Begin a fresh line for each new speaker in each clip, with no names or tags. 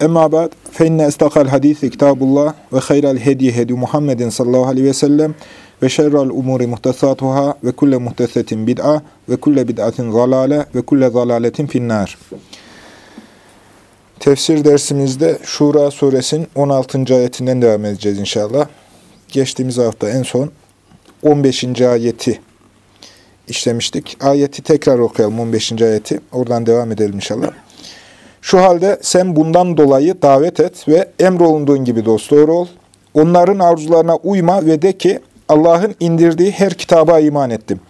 Emma ba'd fe inne istakal hadisi kitabullah ve hayral hediye hedi Muhammedin sallallahu aleyhi ve sellem ve şerrel umuri muhtesatuhâ ve kulle muhtesetin bid'a ve kulle bid'atin zalale ve kulle zalaletin finnâr. Tefsir dersimizde Şura suresinin 16. ayetinden devam edeceğiz inşallah. Geçtiğimiz hafta en son 15. ayeti işlemiştik. Ayeti tekrar okuyalım 15. ayeti. Oradan devam edelim inşallah. Şu halde sen bundan dolayı davet et ve emrolunduğun gibi dosdoğru ol. Onların arzularına uyma ve de ki Allah'ın indirdiği her kitaba iman ettim.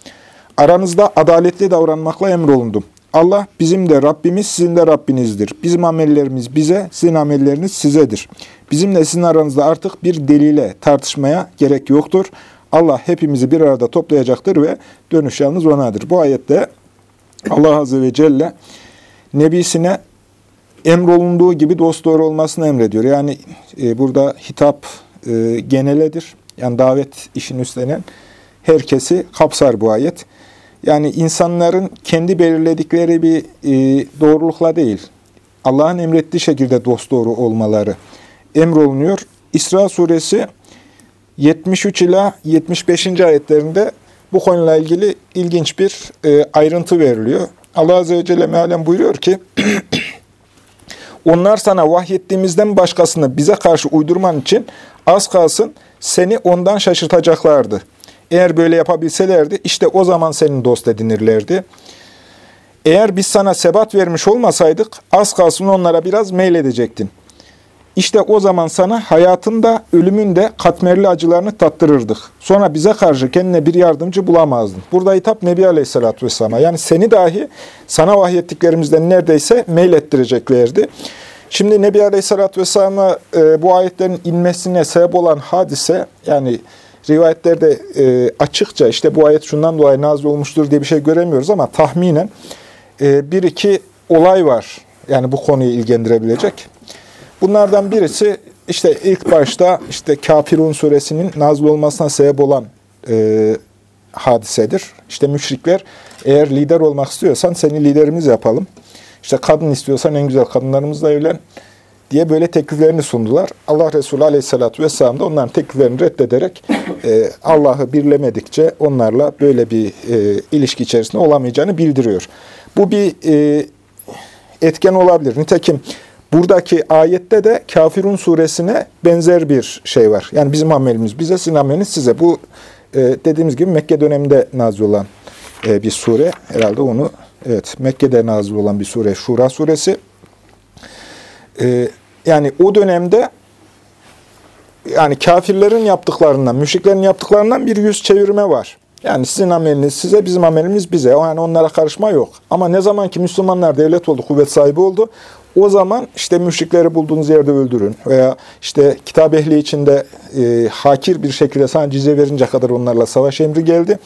Aranızda adaletli davranmakla emrolundum. Allah bizim de Rabbimiz, sizin de Rabbinizdir. Bizim amellerimiz bize, sizin amelleriniz sizedir. Bizimle sizin aranızda artık bir delile tartışmaya gerek yoktur. Allah hepimizi bir arada toplayacaktır ve dönüş yalnız O'nadır. Bu ayette Allah Azze ve Celle Nebisine emrolunduğu gibi dosdoğru olmasını emrediyor. Yani e, burada hitap e, geneledir. Yani davet işini üstlenen herkesi kapsar bu ayet. Yani insanların kendi belirledikleri bir e, doğrulukla değil, Allah'ın emrettiği şekilde dosdoğru olmaları emrolunuyor. İsra suresi 73 ila 75. ayetlerinde bu konuyla ilgili ilginç bir e, ayrıntı veriliyor. Allah Azze ve Celle mealen buyuruyor ki, Onlar sana vahyettiğimizden başkasını bize karşı uydurman için az kalsın seni ondan şaşırtacaklardı. Eğer böyle yapabilselerdi işte o zaman senin dost edinirlerdi. Eğer biz sana sebat vermiş olmasaydık az kalsın onlara biraz meyledecektin. İşte o zaman sana hayatın da ölümün de katmerli acılarını tattırırdık. Sonra bize karşı kendine bir yardımcı bulamazdın. Burada hitap Nebi Aleyhisselatü Vesselam'a. Yani seni dahi sana vahyettiklerimizden neredeyse meylettireceklerdi. Şimdi Nebi Aleyhisselatü Vesselam'a e, bu ayetlerin inmesine sebep olan hadise, yani rivayetlerde e, açıkça işte bu ayet şundan dolayı nazil olmuştur diye bir şey göremiyoruz ama tahminen e, bir iki olay var. Yani bu konuyu ilgilendirebilecek. Bunlardan birisi işte ilk başta işte Kafirun suresinin nazil olmasına sebep olan e, hadisedir. İşte müşrikler eğer lider olmak istiyorsan seni liderimiz yapalım. İşte kadın istiyorsan en güzel kadınlarımızla evlen diye böyle tekliflerini sundular. Allah Resulü Aleyhisselatü Vesselam da onların tekliflerini reddederek e, Allah'ı birlemedikçe onlarla böyle bir e, ilişki içerisinde olamayacağını bildiriyor. Bu bir e, etken olabilir. Nitekim buradaki ayette de Kafirun suresine benzer bir şey var. Yani bizim amelimiz bize, sizin ameliniz size. Bu e, dediğimiz gibi Mekke döneminde nazil olan e, bir sure. Herhalde onu Evet, Mekke'de nazil olan bir sure, Şura suresi. Ee, yani o dönemde yani kafirlerin yaptıklarından, müşriklerin yaptıklarından bir yüz çevirme var. Yani sizin ameliniz size, bizim amelimiz bize. Yani onlara karışma yok. Ama ne zaman ki Müslümanlar devlet oldu, kuvvet sahibi oldu, o zaman işte müşrikleri bulduğunuz yerde öldürün veya işte kitap ehli içinde e, hakir bir şekilde sana cize verince kadar onlarla savaş emri geldi.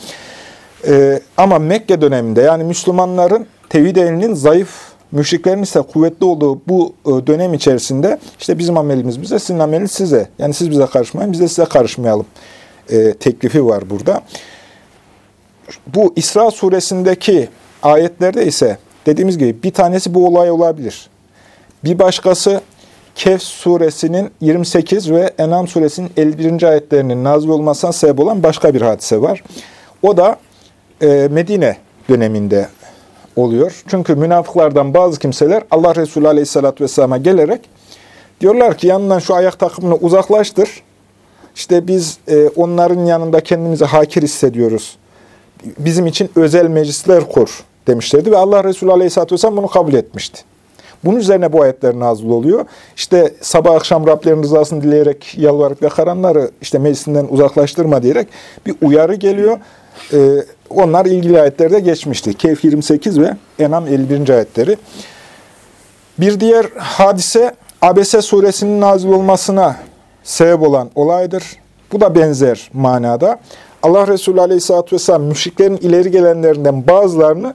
Ee, ama Mekke döneminde yani Müslümanların tevhid elinin zayıf, müşriklerin ise kuvvetli olduğu bu e, dönem içerisinde işte bizim amelimiz bize, sizin ameliniz size. Yani siz bize karışmayın, biz de size karışmayalım e, teklifi var burada. Bu İsra suresindeki ayetlerde ise dediğimiz gibi bir tanesi bu olay olabilir. Bir başkası Kehf suresinin 28 ve Enam suresinin 51. ayetlerinin nazil olmasına sebep olan başka bir hadise var. O da e, Medine döneminde oluyor. Çünkü münafıklardan bazı kimseler Allah Resulü Aleyhisselatü Vesselam'a gelerek diyorlar ki yanından şu ayak takımını uzaklaştır. İşte biz e, onların yanında kendimizi hakir hissediyoruz. Bizim için özel meclisler kur demişlerdi ve Allah Resulü Aleyhisselatü Vesselam bunu kabul etmişti. Bunun üzerine bu ayetler nazil oluyor. İşte sabah akşam Rablerin rızasını dileyerek yalvarıp yakaranları işte meclisinden uzaklaştırma diyerek bir uyarı geliyor. Ee, onlar ilgili ayetlerde geçmişti. Kehf 28 ve Enam 51. ayetleri. Bir diğer hadise Abese suresinin nazil olmasına sebep olan olaydır. Bu da benzer manada. Allah Resulü Aleyhisselatü Vesselam müşriklerin ileri gelenlerinden bazılarını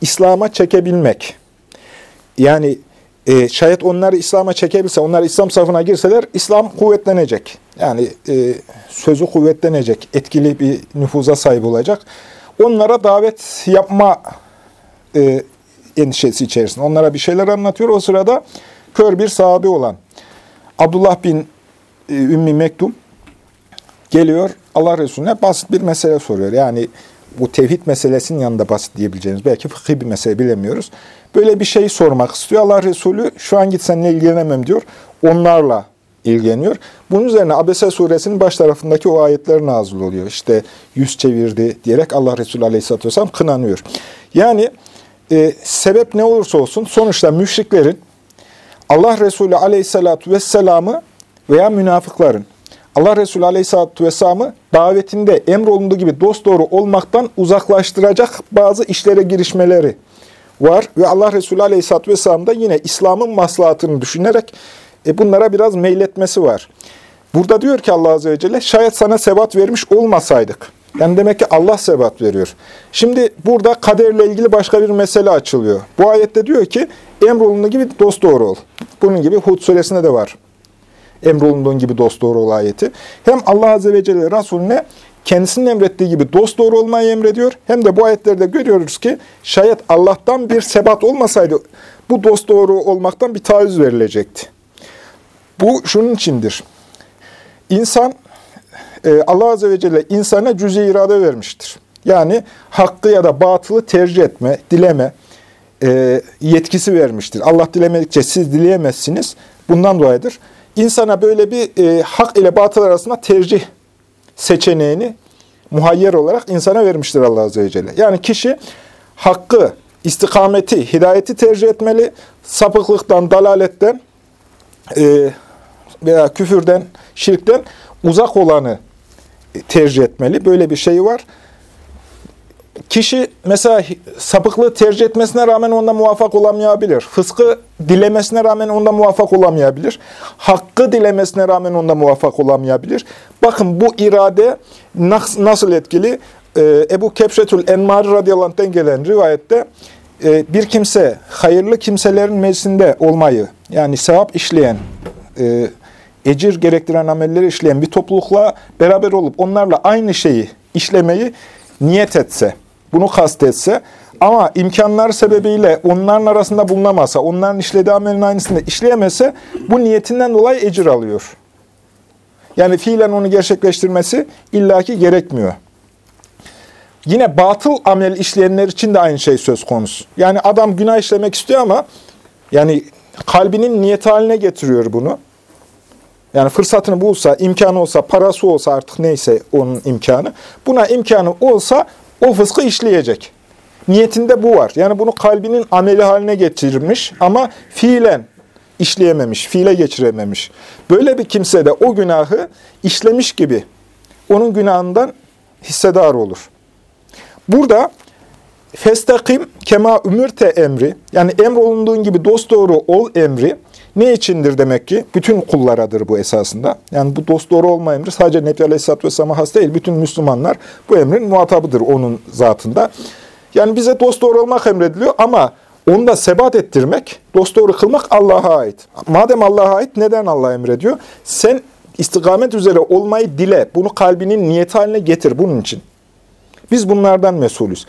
İslam'a çekebilmek. Yani e, şayet onları İslam'a çekebilse, onlar İslam safına girseler İslam kuvvetlenecek. Yani e, sözü kuvvetlenecek, etkili bir nüfuza sahip olacak. Onlara davet yapma e, endişesi içerisinde. Onlara bir şeyler anlatıyor. O sırada kör bir sahabe olan Abdullah bin e, Ümmi Mektum geliyor Allah Resulüne basit bir mesele soruyor. Yani bu tevhid meselesinin yanında basit diyebileceğiniz, belki fıkhi bir mesele bilemiyoruz. Böyle bir şey sormak istiyor. Allah Resulü şu an git seninle ilgilenemem diyor. Onlarla ilgileniyor. Bunun üzerine Abese suresinin baş tarafındaki o ayetler nazil oluyor. İşte yüz çevirdi diyerek Allah Resulü Aleyhisselatü Vesselam kınanıyor. Yani e, sebep ne olursa olsun sonuçta müşriklerin Allah Resulü Aleyhisselatü Vesselam'ı veya münafıkların Allah Resulü Aleyhisselatü Vesselam'ı davetinde emrolunduğu gibi dosdoğru olmaktan uzaklaştıracak bazı işlere girişmeleri var. Ve Allah Resulü Aleyhisselatü Vesselam da yine İslam'ın maslahatını düşünerek e, bunlara biraz meyletmesi var. Burada diyor ki Allah Azze ve Celle, şayet sana sebat vermiş olmasaydık. Yani demek ki Allah sebat veriyor. Şimdi burada kaderle ilgili başka bir mesele açılıyor. Bu ayette diyor ki, emrolunduğu gibi dosdoğru ol. Bunun gibi Hud suresinde de var emrolunduğun gibi dosdoğru ol ayeti. Hem Allah Azze ve Celle Resulüne kendisinin emrettiği gibi dosdoğru olmayı emrediyor. Hem de bu ayetlerde görüyoruz ki şayet Allah'tan bir sebat olmasaydı bu dosdoğru olmaktan bir taviz verilecekti. Bu şunun içindir. İnsan, e, Allah Azze ve Celle insana cüz-i irade vermiştir. Yani hakkı ya da batılı tercih etme, dileme e, yetkisi vermiştir. Allah dilemedikçe siz dileyemezsiniz. Bundan dolayıdır insana böyle bir e, hak ile batıl arasında tercih seçeneğini muhayyer olarak insana vermiştir Allah Azze ve Celle. Yani kişi hakkı, istikameti, hidayeti tercih etmeli, sapıklıktan, dalaletten e, veya küfürden, şirkten uzak olanı tercih etmeli. Böyle bir şey var. Kişi mesela sapıklığı tercih etmesine rağmen onda muvaffak olamayabilir. Fıskı dilemesine rağmen onda muvaffak olamayabilir. Hakkı dilemesine rağmen onda muvaffak olamayabilir. Bakın bu irade nasıl etkili? Ee, Ebu Kepşetül Enmari radıyallahu gelen rivayette e, bir kimse hayırlı kimselerin meclisinde olmayı yani sevap işleyen, e, ecir gerektiren amelleri işleyen bir toplulukla beraber olup onlarla aynı şeyi işlemeyi niyet etse, bunu kastetse ama imkanlar sebebiyle onların arasında bulunamasa, onların işlediği amelin aynısını işleyemese bu niyetinden dolayı ecir alıyor. Yani fiilen onu gerçekleştirmesi illaki gerekmiyor. Yine batıl amel işleyenler için de aynı şey söz konusu. Yani adam günah işlemek istiyor ama yani kalbinin niyet haline getiriyor bunu. Yani fırsatını bulsa, imkanı olsa, parası olsa artık neyse onun imkanı. Buna imkanı olsa o fıskı işleyecek. Niyetinde bu var. Yani bunu kalbinin ameli haline getirmiş ama fiilen işleyememiş, fiile geçirememiş. Böyle bir kimse de o günahı işlemiş gibi onun günahından hissedar olur. Burada festakim kema ümürte emri yani emrolunduğun gibi dosdoğru ol emri ne içindir demek ki? Bütün kullaradır bu esasında. Yani bu dost doğru olma emri sadece Nebi Aleyhisselatü Vesselam'a has değil. Bütün Müslümanlar bu emrin muhatabıdır onun zatında. Yani bize dost doğru olmak emrediliyor ama onu da sebat ettirmek, dost doğru kılmak Allah'a ait. Madem Allah'a ait neden Allah emrediyor? Sen istikamet üzere olmayı dile. Bunu kalbinin niyeti haline getir bunun için. Biz bunlardan mesulüz.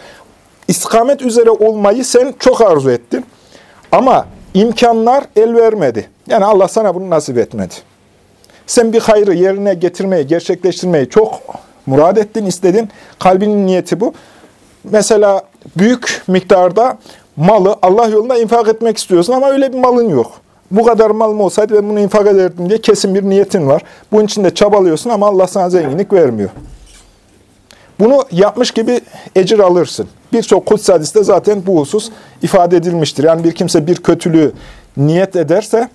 İstikamet üzere olmayı sen çok arzu ettin. Ama imkanlar el vermedi. Yani Allah sana bunu nasip etmedi. Sen bir hayrı yerine getirmeyi, gerçekleştirmeyi çok murad ettin, istedin. Kalbinin niyeti bu. Mesela büyük miktarda malı Allah yolunda infak etmek istiyorsun ama öyle bir malın yok. Bu kadar malım olsaydı ben bunu infak ederdim diye kesin bir niyetin var. Bunun için de çabalıyorsun ama Allah sana zenginlik vermiyor. Bunu yapmış gibi ecir alırsın. Birçok kuts hadiste zaten bu husus ifade edilmiştir. Yani bir kimse bir kötülüğü niyet ederse,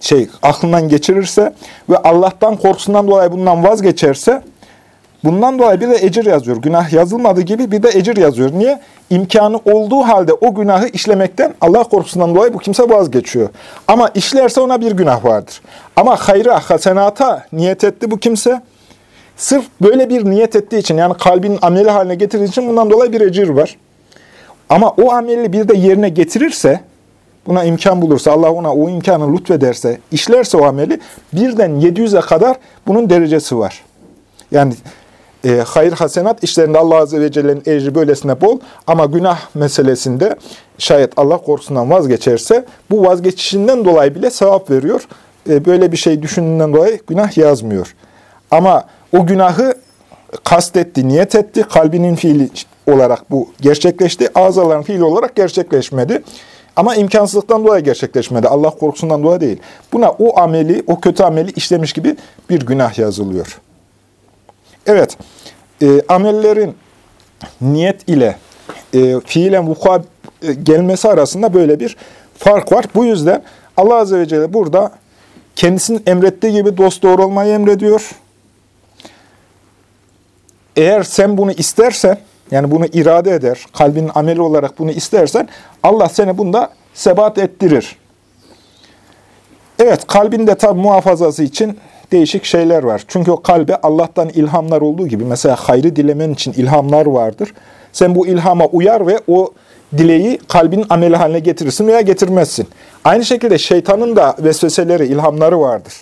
şey aklından geçirirse ve Allah'tan korkusundan dolayı bundan vazgeçerse, bundan dolayı bir de ecir yazıyor. Günah yazılmadığı gibi bir de ecir yazıyor. Niye? İmkanı olduğu halde o günahı işlemekten Allah korkusundan dolayı bu kimse vazgeçiyor. Ama işlerse ona bir günah vardır. Ama hayra, hasenata niyet etti bu kimse Sırf böyle bir niyet ettiği için yani kalbinin ameli haline getirdiği için bundan dolayı bir ecir var. Ama o ameli bir de yerine getirirse, buna imkan bulursa, Allah ona o imkanı lütfederse, işlerse o ameli birden 700'e kadar bunun derecesi var. Yani e, hayır hasenat işlerinde Allah Azze ve Celle'nin ecri böylesine bol ama günah meselesinde şayet Allah korkusundan vazgeçerse bu vazgeçişinden dolayı bile sevap veriyor. E, böyle bir şey düşündüğünden dolayı günah yazmıyor. Ama o günahı kastetti, niyet etti, kalbinin fiili olarak bu gerçekleşti. Ağzaların fiili olarak gerçekleşmedi. Ama imkansızlıktan dolayı gerçekleşmedi. Allah korkusundan dolayı değil. Buna o ameli, o kötü ameli işlemiş gibi bir günah yazılıyor. Evet, e, amellerin niyet ile e, fiilen vuku'a e, gelmesi arasında böyle bir fark var. Bu yüzden Allah Azze ve Celle burada kendisinin emrettiği gibi dost doğru olmayı emrediyor. Eğer sen bunu istersen, yani bunu irade eder, kalbinin ameli olarak bunu istersen, Allah seni bunda sebat ettirir. Evet, kalbinde tabi muhafazası için değişik şeyler var. Çünkü o kalbe Allah'tan ilhamlar olduğu gibi, mesela hayrı dilemen için ilhamlar vardır. Sen bu ilhama uyar ve o dileği kalbin ameli haline getirirsin veya getirmezsin. Aynı şekilde şeytanın da vesveseleri, ilhamları vardır.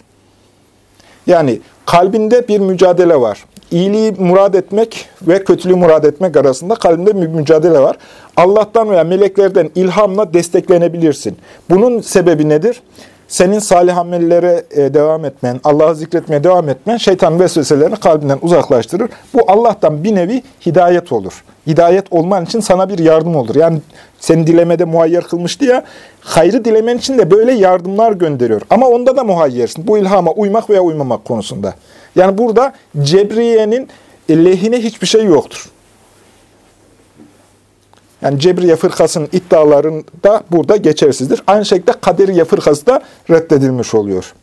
Yani kalbinde bir mücadele var. İyiliği murad etmek ve kötülüğü murad etmek arasında kalbinde bir mücadele var. Allah'tan veya meleklerden ilhamla desteklenebilirsin. Bunun sebebi nedir? Senin salih amellere e, devam etmen, Allah'ı zikretmeye devam etmen şeytan vesveselerini kalbinden uzaklaştırır. Bu Allah'tan bir nevi hidayet olur. Hidayet olman için sana bir yardım olur. Yani seni dilemede muhayyer kılmıştı ya, hayrı dilemen için de böyle yardımlar gönderiyor. Ama onda da muhayyersin. Bu ilhama uymak veya uymamak konusunda. Yani burada Cebriye'nin lehine hiçbir şey yoktur. Yani Cebriye fırkasının iddialarında burada geçersizdir. Aynı şekilde Kaderiye fırkası da reddedilmiş oluyor.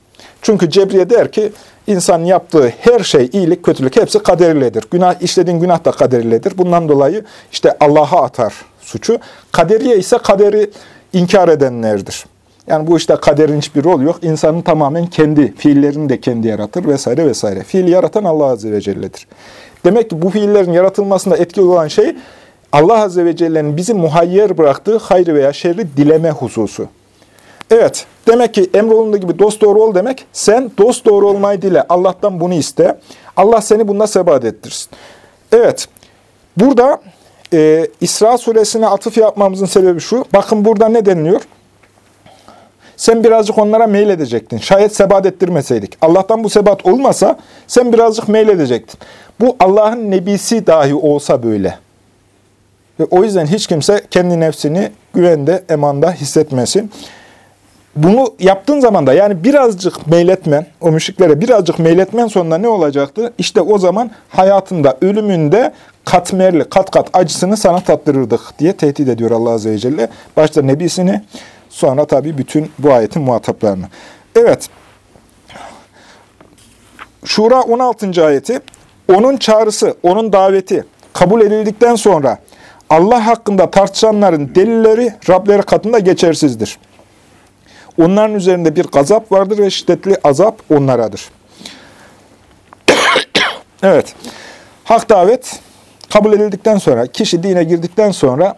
Çünkü Cebriye der ki insan yaptığı her şey, iyilik, kötülük hepsi kaderiyledir. Günah, işlediğin günah da kaderiyledir. Bundan dolayı işte Allah'a atar suçu. Kaderiye ise kaderi inkar edenlerdir. Yani bu işte kaderin hiçbir rol yok. İnsanın tamamen kendi, fiillerini de kendi yaratır vesaire vesaire. Fiil yaratan Allah Azze ve Celle'dir. Demek ki bu fiillerin yaratılmasında etkili olan şey Allah Azze ve Celle'nin bizi muhayyer bıraktığı hayrı veya şerri dileme hususu. Evet, demek ki emrolunduğu gibi dost doğru ol demek, sen dost doğru olmayı dile, Allah'tan bunu iste. Allah seni bunda sebat ettirsin. Evet, burada e, İsra suresine atıf yapmamızın sebebi şu. Bakın burada ne deniliyor? Sen birazcık onlara meyledecektin. Şayet sebat ettirmeseydik. Allah'tan bu sebat olmasa sen birazcık meyledecektin. Bu Allah'ın nebisi dahi olsa böyle. Ve o yüzden hiç kimse kendi nefsini güvende, emanda hissetmesin. Bunu yaptığın zaman da yani birazcık meyletmen, o müşriklere birazcık meyletmen sonunda ne olacaktı? İşte o zaman hayatında, ölümünde katmerli, kat kat acısını sana tattırırdık diye tehdit ediyor Allah Azze ve Celle. Başta nebisini, sonra tabii bütün bu ayetin muhataplarını. Evet, Şura 16. ayeti, onun çağrısı, onun daveti kabul edildikten sonra Allah hakkında tartışanların delilleri Rableri katında geçersizdir. Onların üzerinde bir gazap vardır ve şiddetli azap onlaradır. evet, hak davet kabul edildikten sonra, kişi dine girdikten sonra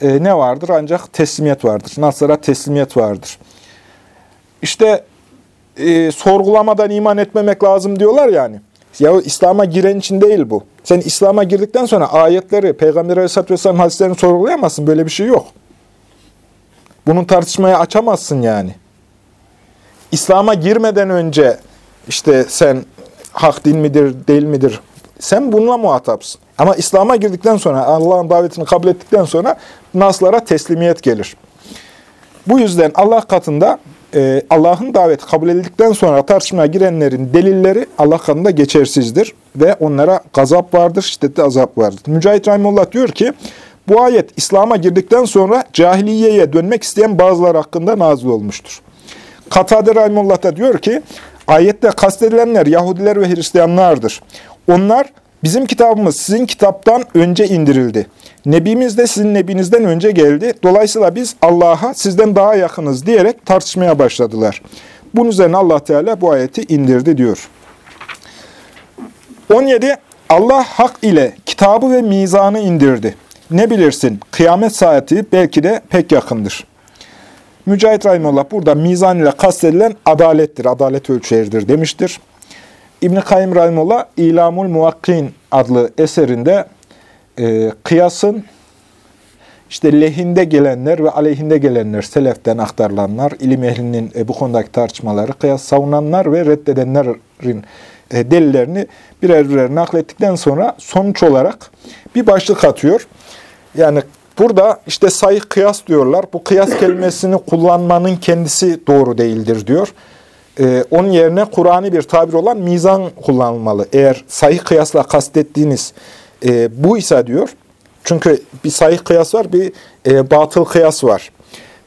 e, ne vardır? Ancak teslimiyet vardır. Nasara teslimiyet vardır. İşte e, sorgulamadan iman etmemek lazım diyorlar yani. Ya İslam'a giren için değil bu. Sen İslam'a girdikten sonra ayetleri, Peygamber Aleyhisselatü Vesselam hadislerini sorgulayamazsın. Böyle bir şey yok. Bunun tartışmaya açamazsın yani. İslam'a girmeden önce işte sen hak din midir, değil midir? Sen bununla muhatapsın. Ama İslam'a girdikten sonra, Allah'ın davetini kabul ettikten sonra naslara teslimiyet gelir. Bu yüzden Allah katında e, Allah'ın daveti kabul edildikten sonra tartışmaya girenlerin delilleri Allah katında geçersizdir ve onlara gazap vardır, şiddetli azap vardır. Mücahit Rahimullah diyor ki, bu ayet İslam'a girdikten sonra cahiliyeye dönmek isteyen bazılar hakkında nazil olmuştur. Katade Rahimullah da diyor ki, ayette kastedilenler Yahudiler ve Hristiyanlardır. Onlar Bizim kitabımız sizin kitaptan önce indirildi. Nebimiz de sizin nebinizden önce geldi. Dolayısıyla biz Allah'a sizden daha yakınız diyerek tartışmaya başladılar. Bunun üzerine Allah Teala bu ayeti indirdi diyor. 17. Allah hak ile kitabı ve mizanı indirdi. Ne bilirsin kıyamet saati belki de pek yakındır. Mücahit Rahimullah burada mizan ile kastedilen adalettir, adalet ölçeridir demiştir. İbn-i Kayyum Rahimullah İlamul Muvakkin adlı eserinde e, kıyasın işte lehinde gelenler ve aleyhinde gelenler, seleften aktarılanlar, ilim ehlinin e, bu konudaki tartışmaları, kıyas savunanlar ve reddedenlerin e, delillerini birer birer naklettikten sonra sonuç olarak bir başlık atıyor. Yani burada işte sayı kıyas diyorlar. Bu kıyas kelimesini kullanmanın kendisi doğru değildir diyor. Ee, onun yerine Kur'an'ı bir tabir olan mizan kullanılmalı. Eğer sayı kıyasla kastettiğiniz e, bu ise diyor. Çünkü bir sayı kıyas var, bir e, batıl kıyas var.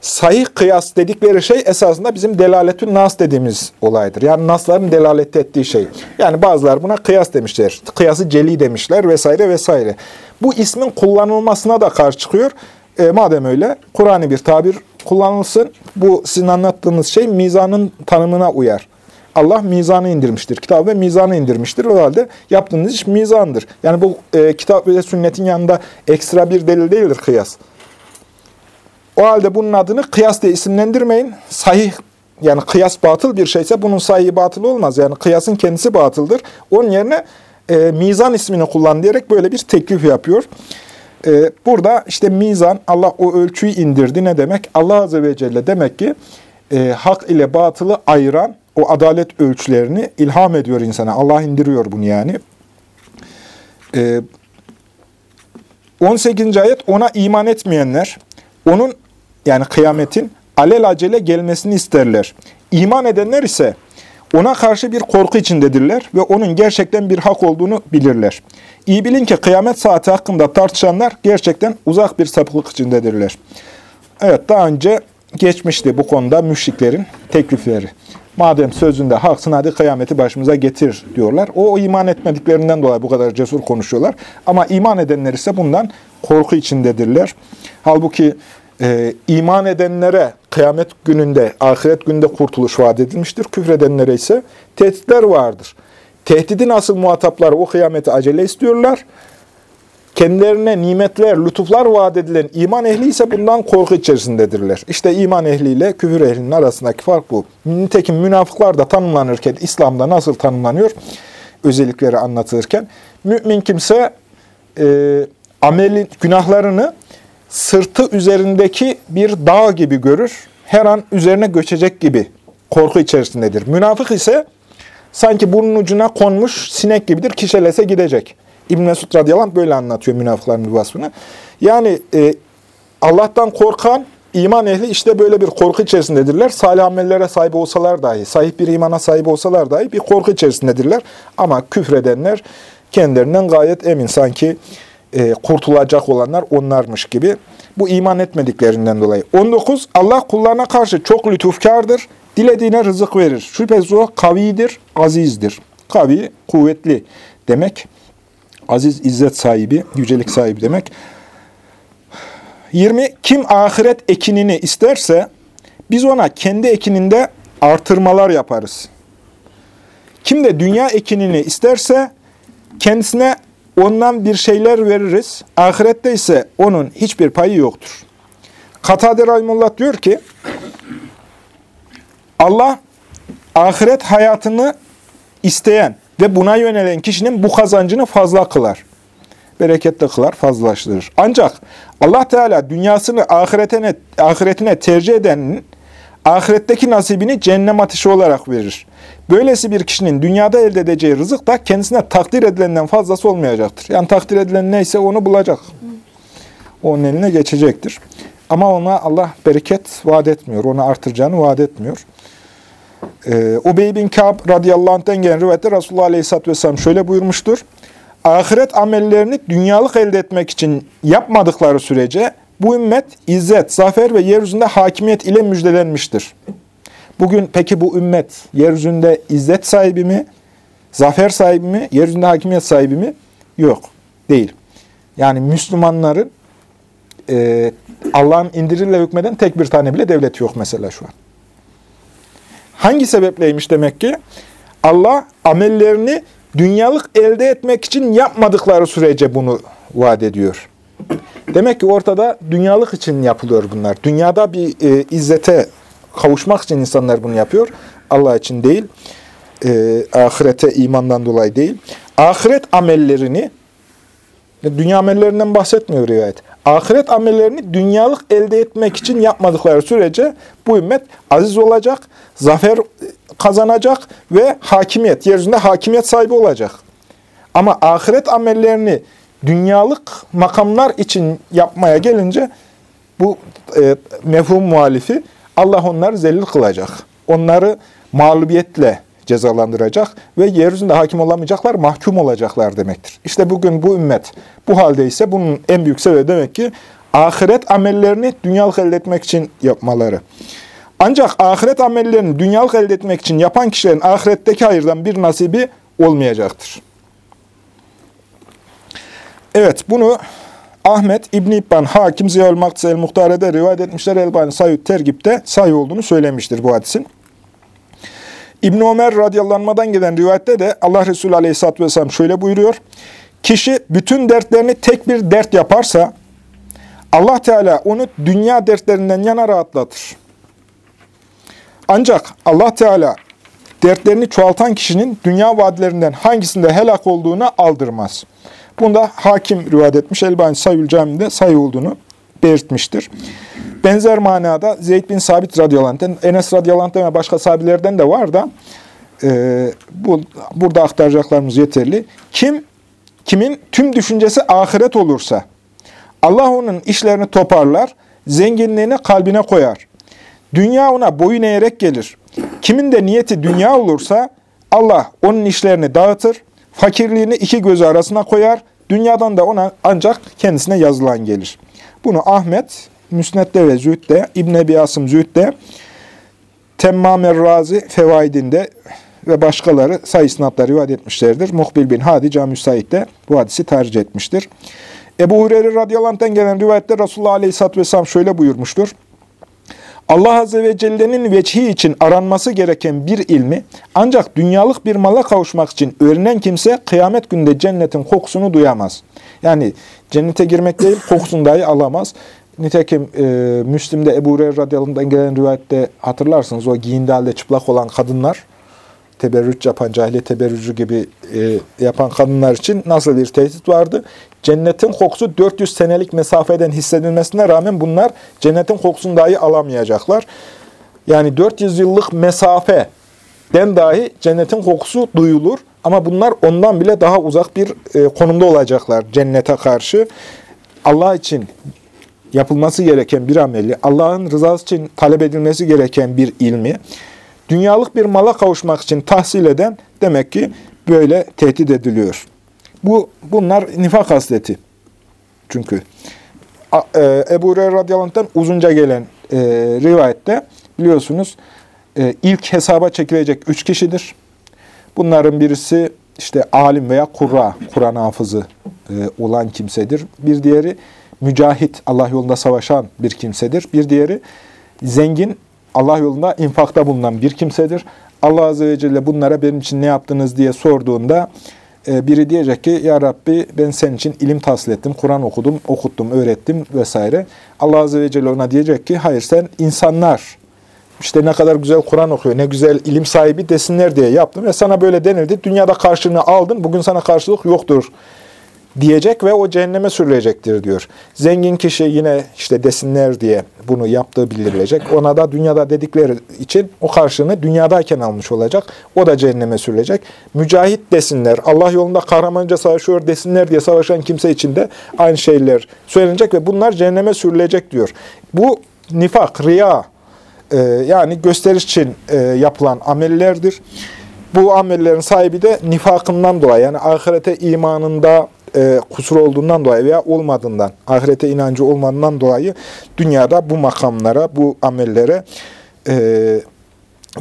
Sahih kıyas dedikleri şey esasında bizim delaletün nas dediğimiz olaydır. Yani nasların delalet ettiği şey. Yani bazılar buna kıyas demişler. Kıyası celi demişler vesaire vesaire. Bu ismin kullanılmasına da karşı çıkıyor. E, madem öyle Kur'an'ı bir tabir kullanılsın. Bu sizin anlattığınız şey mizanın tanımına uyar. Allah mizanı indirmiştir. Kitap ve mizanı indirmiştir. O halde yaptığınız iş mizandır. Yani bu e, kitap ve sünnetin yanında ekstra bir delil değildir kıyas. O halde bunun adını kıyas diye isimlendirmeyin. Sahih yani kıyas batıl bir şeyse bunun sahihi batıl olmaz. Yani kıyasın kendisi batıldır. Onun yerine e, mizan ismini kullan diyerek böyle bir teklif yapıyor. E, burada işte mizan, Allah o ölçüyü indirdi. Ne demek? Allah Azze ve Celle demek ki e, hak ile batılı ayıran o adalet ölçülerini ilham ediyor insana. Allah indiriyor bunu yani. E, 18. ayet ona iman etmeyenler, onun yani kıyametin alel acele gelmesini isterler. İman edenler ise ona karşı bir korku içindedirler ve onun gerçekten bir hak olduğunu bilirler. İyi bilin ki kıyamet saati hakkında tartışanlar gerçekten uzak bir sapıklık içindedirler. Evet daha önce geçmişti bu konuda müşriklerin teklifleri. Madem sözünde haksın hadi kıyameti başımıza getir diyorlar. O iman etmediklerinden dolayı bu kadar cesur konuşuyorlar. Ama iman edenler ise bundan korku içindedirler. Halbuki e, iman edenlere kıyamet gününde, ahiret gününde kurtuluş vaat edilmiştir. Küfredenlere ise tehditler vardır. Tehdidin asıl muhatapları o kıyameti acele istiyorlar. Kendilerine nimetler, lütuflar vaat edilen iman ehli ise bundan korku içerisindedirler. İşte iman ehliyle küfür ehlinin arasındaki fark bu. Nitekim münafıklar da tanımlanırken, İslam'da nasıl tanımlanıyor? Özellikleri anlatılırken. Mümin kimse e, amelin, günahlarını sırtı üzerindeki bir dağ gibi görür. Her an üzerine göçecek gibi korku içerisindedir. Münafık ise sanki burnun ucuna konmuş sinek gibidir. Kişelese gidecek. İbn Mesud radıyallahu anh böyle anlatıyor münafıkların bir vasfını. Yani e, Allah'tan korkan iman ehli işte böyle bir korku içerisindedirler. Salih amellere sahip olsalar dahi, sahip bir imana sahip olsalar dahi bir korku içerisindedirler. Ama küfredenler kendilerinden gayet emin sanki e, kurtulacak olanlar onlarmış gibi. Bu iman etmediklerinden dolayı. 19. Allah kullarına karşı çok lütufkardır. Dilediğine rızık verir. Şüphesiz o kavidir, azizdir. Kavi, kuvvetli demek. Aziz, izzet sahibi, yücelik sahibi demek. 20. Kim ahiret ekinini isterse biz ona kendi ekininde artırmalar yaparız. Kim de dünya ekinini isterse kendisine ondan bir şeyler veririz. Ahirette ise onun hiçbir payı yoktur. Katade Rahimullah diyor ki, Allah ahiret hayatını isteyen ve buna yönelen kişinin bu kazancını fazla kılar. Bereketli kılar, fazlalaştırır. Ancak Allah Teala dünyasını ahiretine, ahiretine tercih edenin ahiretteki nasibini cehennem ateşi olarak verir. Böylesi bir kişinin dünyada elde edeceği rızık da kendisine takdir edilenden fazlası olmayacaktır. Yani takdir edilen neyse onu bulacak. Onun eline geçecektir. Ama ona Allah bereket vaat etmiyor. Onu artıracağını vaat etmiyor. Ee, Ubey bin Ka'b radıyallahu anh'ten gelen rivayette Resulullah aleyhisselatü vesselam şöyle buyurmuştur. Ahiret amellerini dünyalık elde etmek için yapmadıkları sürece bu ümmet izzet, zafer ve yeryüzünde hakimiyet ile müjdelenmiştir. Bugün peki bu ümmet yeryüzünde izzet sahibi mi, zafer sahibi mi, yeryüzünde hakimiyet sahibi mi? Yok, değil. Yani Müslümanların e, Allah'ın indiriyle hükmeden tek bir tane bile devlet yok mesela şu an. Hangi sebepleymiş demek ki? Allah amellerini dünyalık elde etmek için yapmadıkları sürece bunu vaat ediyor. Demek ki ortada dünyalık için yapılıyor bunlar. Dünyada bir e, izzete kavuşmak için insanlar bunu yapıyor. Allah için değil, e, ahirete imandan dolayı değil. Ahiret amellerini, dünya amellerinden bahsetmiyor rivayet. Ahiret amellerini dünyalık elde etmek için yapmadıkları sürece bu ümmet aziz olacak, zafer kazanacak ve hakimiyet, yeryüzünde hakimiyet sahibi olacak. Ama ahiret amellerini dünyalık makamlar için yapmaya gelince bu e, mefhum muhalifi Allah onları zelil kılacak. Onları mağlubiyetle cezalandıracak ve yeryüzünde hakim olamayacaklar, mahkum olacaklar demektir. İşte bugün bu ümmet bu haldeyse bunun en büyük sebebi demek ki ahiret amellerini dünyalık elde etmek için yapmaları. Ancak ahiret amellerini dünyalık elde etmek için yapan kişilerin ahiretteki hayırdan bir nasibi olmayacaktır. Evet bunu Ahmet İbn İbban Hakim Ziyaül Maktis el Muhtare'de rivayet etmişler. Elbani Sayyid Tergip'te sayı olduğunu söylemiştir bu hadisin. İbn Ömer radıyallanmadan gelen rivayette de Allah Resulü aleyhisselatü vesselam şöyle buyuruyor. Kişi bütün dertlerini tek bir dert yaparsa Allah Teala onu dünya dertlerinden yana rahatlatır. Ancak Allah Teala dertlerini çoğaltan kişinin dünya vadilerinden hangisinde helak olduğunu aldırmaz. Bunda hakim rivayet etmiş. Elbani Sayül Cami'de sayı olduğunu belirtmiştir. Benzer manada Zeyd bin Sabit radıyallahu Enes radıyallahu ve başka sahabilerden de var da e, bu, burada aktaracaklarımız yeterli. Kim, kimin tüm düşüncesi ahiret olursa Allah onun işlerini toparlar, zenginliğini kalbine koyar. Dünya ona boyun eğerek gelir. Kimin de niyeti dünya olursa Allah onun işlerini dağıtır, fakirliğini iki gözü arasına koyar, dünyadan da ona ancak kendisine yazılan gelir. Bunu Ahmet, Müsned'de ve Zühd'de, İbn Ebi Asım Zühd'de, Temmamer Razi Fevaidinde ve başkaları sayı sınavda rivayet etmişlerdir. Muhbil bin Hadi Cami de bu hadisi tercih etmiştir. Ebu Hureyre radıyallahu anh'ten gelen rivayette Resulullah aleyhisselatü vesselam şöyle buyurmuştur. Allah Azze ve Celle'nin veçhi için aranması gereken bir ilmi ancak dünyalık bir mala kavuşmak için öğrenen kimse kıyamet günde cennetin kokusunu duyamaz. Yani cennete girmek değil kokusunu dahi alamaz. Nitekim e, Müslim'de Ebu Hureyre radıyallahu gelen rivayette hatırlarsınız o giyindi halde çıplak olan kadınlar teberrüç yapan, cahiliye teberrücü gibi e, yapan kadınlar için nasıl bir tehdit vardı? Cennetin kokusu 400 senelik mesafeden hissedilmesine rağmen bunlar cennetin kokusunu dahi alamayacaklar. Yani 400 yıllık mesafeden dahi cennetin kokusu duyulur. Ama bunlar ondan bile daha uzak bir e, konumda olacaklar cennete karşı. Allah için yapılması gereken bir ameli, Allah'ın rızası için talep edilmesi gereken bir ilmi, dünyalık bir mala kavuşmak için tahsil eden demek ki böyle tehdit ediliyor. Bu Bunlar nifak hasleti. Çünkü e, Ebu Hureyre radıyallahu uzunca gelen e, rivayette biliyorsunuz e, ilk hesaba çekilecek üç kişidir. Bunların birisi işte alim veya kurra, Kur'an hafızı e, olan kimsedir. Bir diğeri mücahit, Allah yolunda savaşan bir kimsedir. Bir diğeri zengin, Allah yolunda infakta bulunan bir kimsedir. Allah Azze ve Celle bunlara benim için ne yaptınız diye sorduğunda e, biri diyecek ki Ya Rabbi ben senin için ilim tahsil ettim, Kur'an okudum, okuttum, öğrettim vesaire. Allah Azze ve Celle ona diyecek ki hayır sen insanlar işte ne kadar güzel Kur'an okuyor, ne güzel ilim sahibi desinler diye yaptım ve sana böyle denildi. Dünyada karşılığını aldın, bugün sana karşılık yoktur diyecek ve o cehenneme sürülecektir diyor. Zengin kişi yine işte desinler diye bunu yaptığı bildirilecek. Ona da dünyada dedikleri için o karşılığını dünyadayken almış olacak. O da cehenneme sürülecek. Mücahit desinler, Allah yolunda kahramanca savaşıyor desinler diye savaşan kimse için de aynı şeyler söylenecek ve bunlar cehenneme sürülecek diyor. Bu nifak, riya e, yani gösteriş için e, yapılan amellerdir. Bu amellerin sahibi de nifakından dolayı yani ahirete imanında e, kusur olduğundan dolayı veya olmadığından, ahirete inancı olmadığından dolayı dünyada bu makamlara, bu amellere e,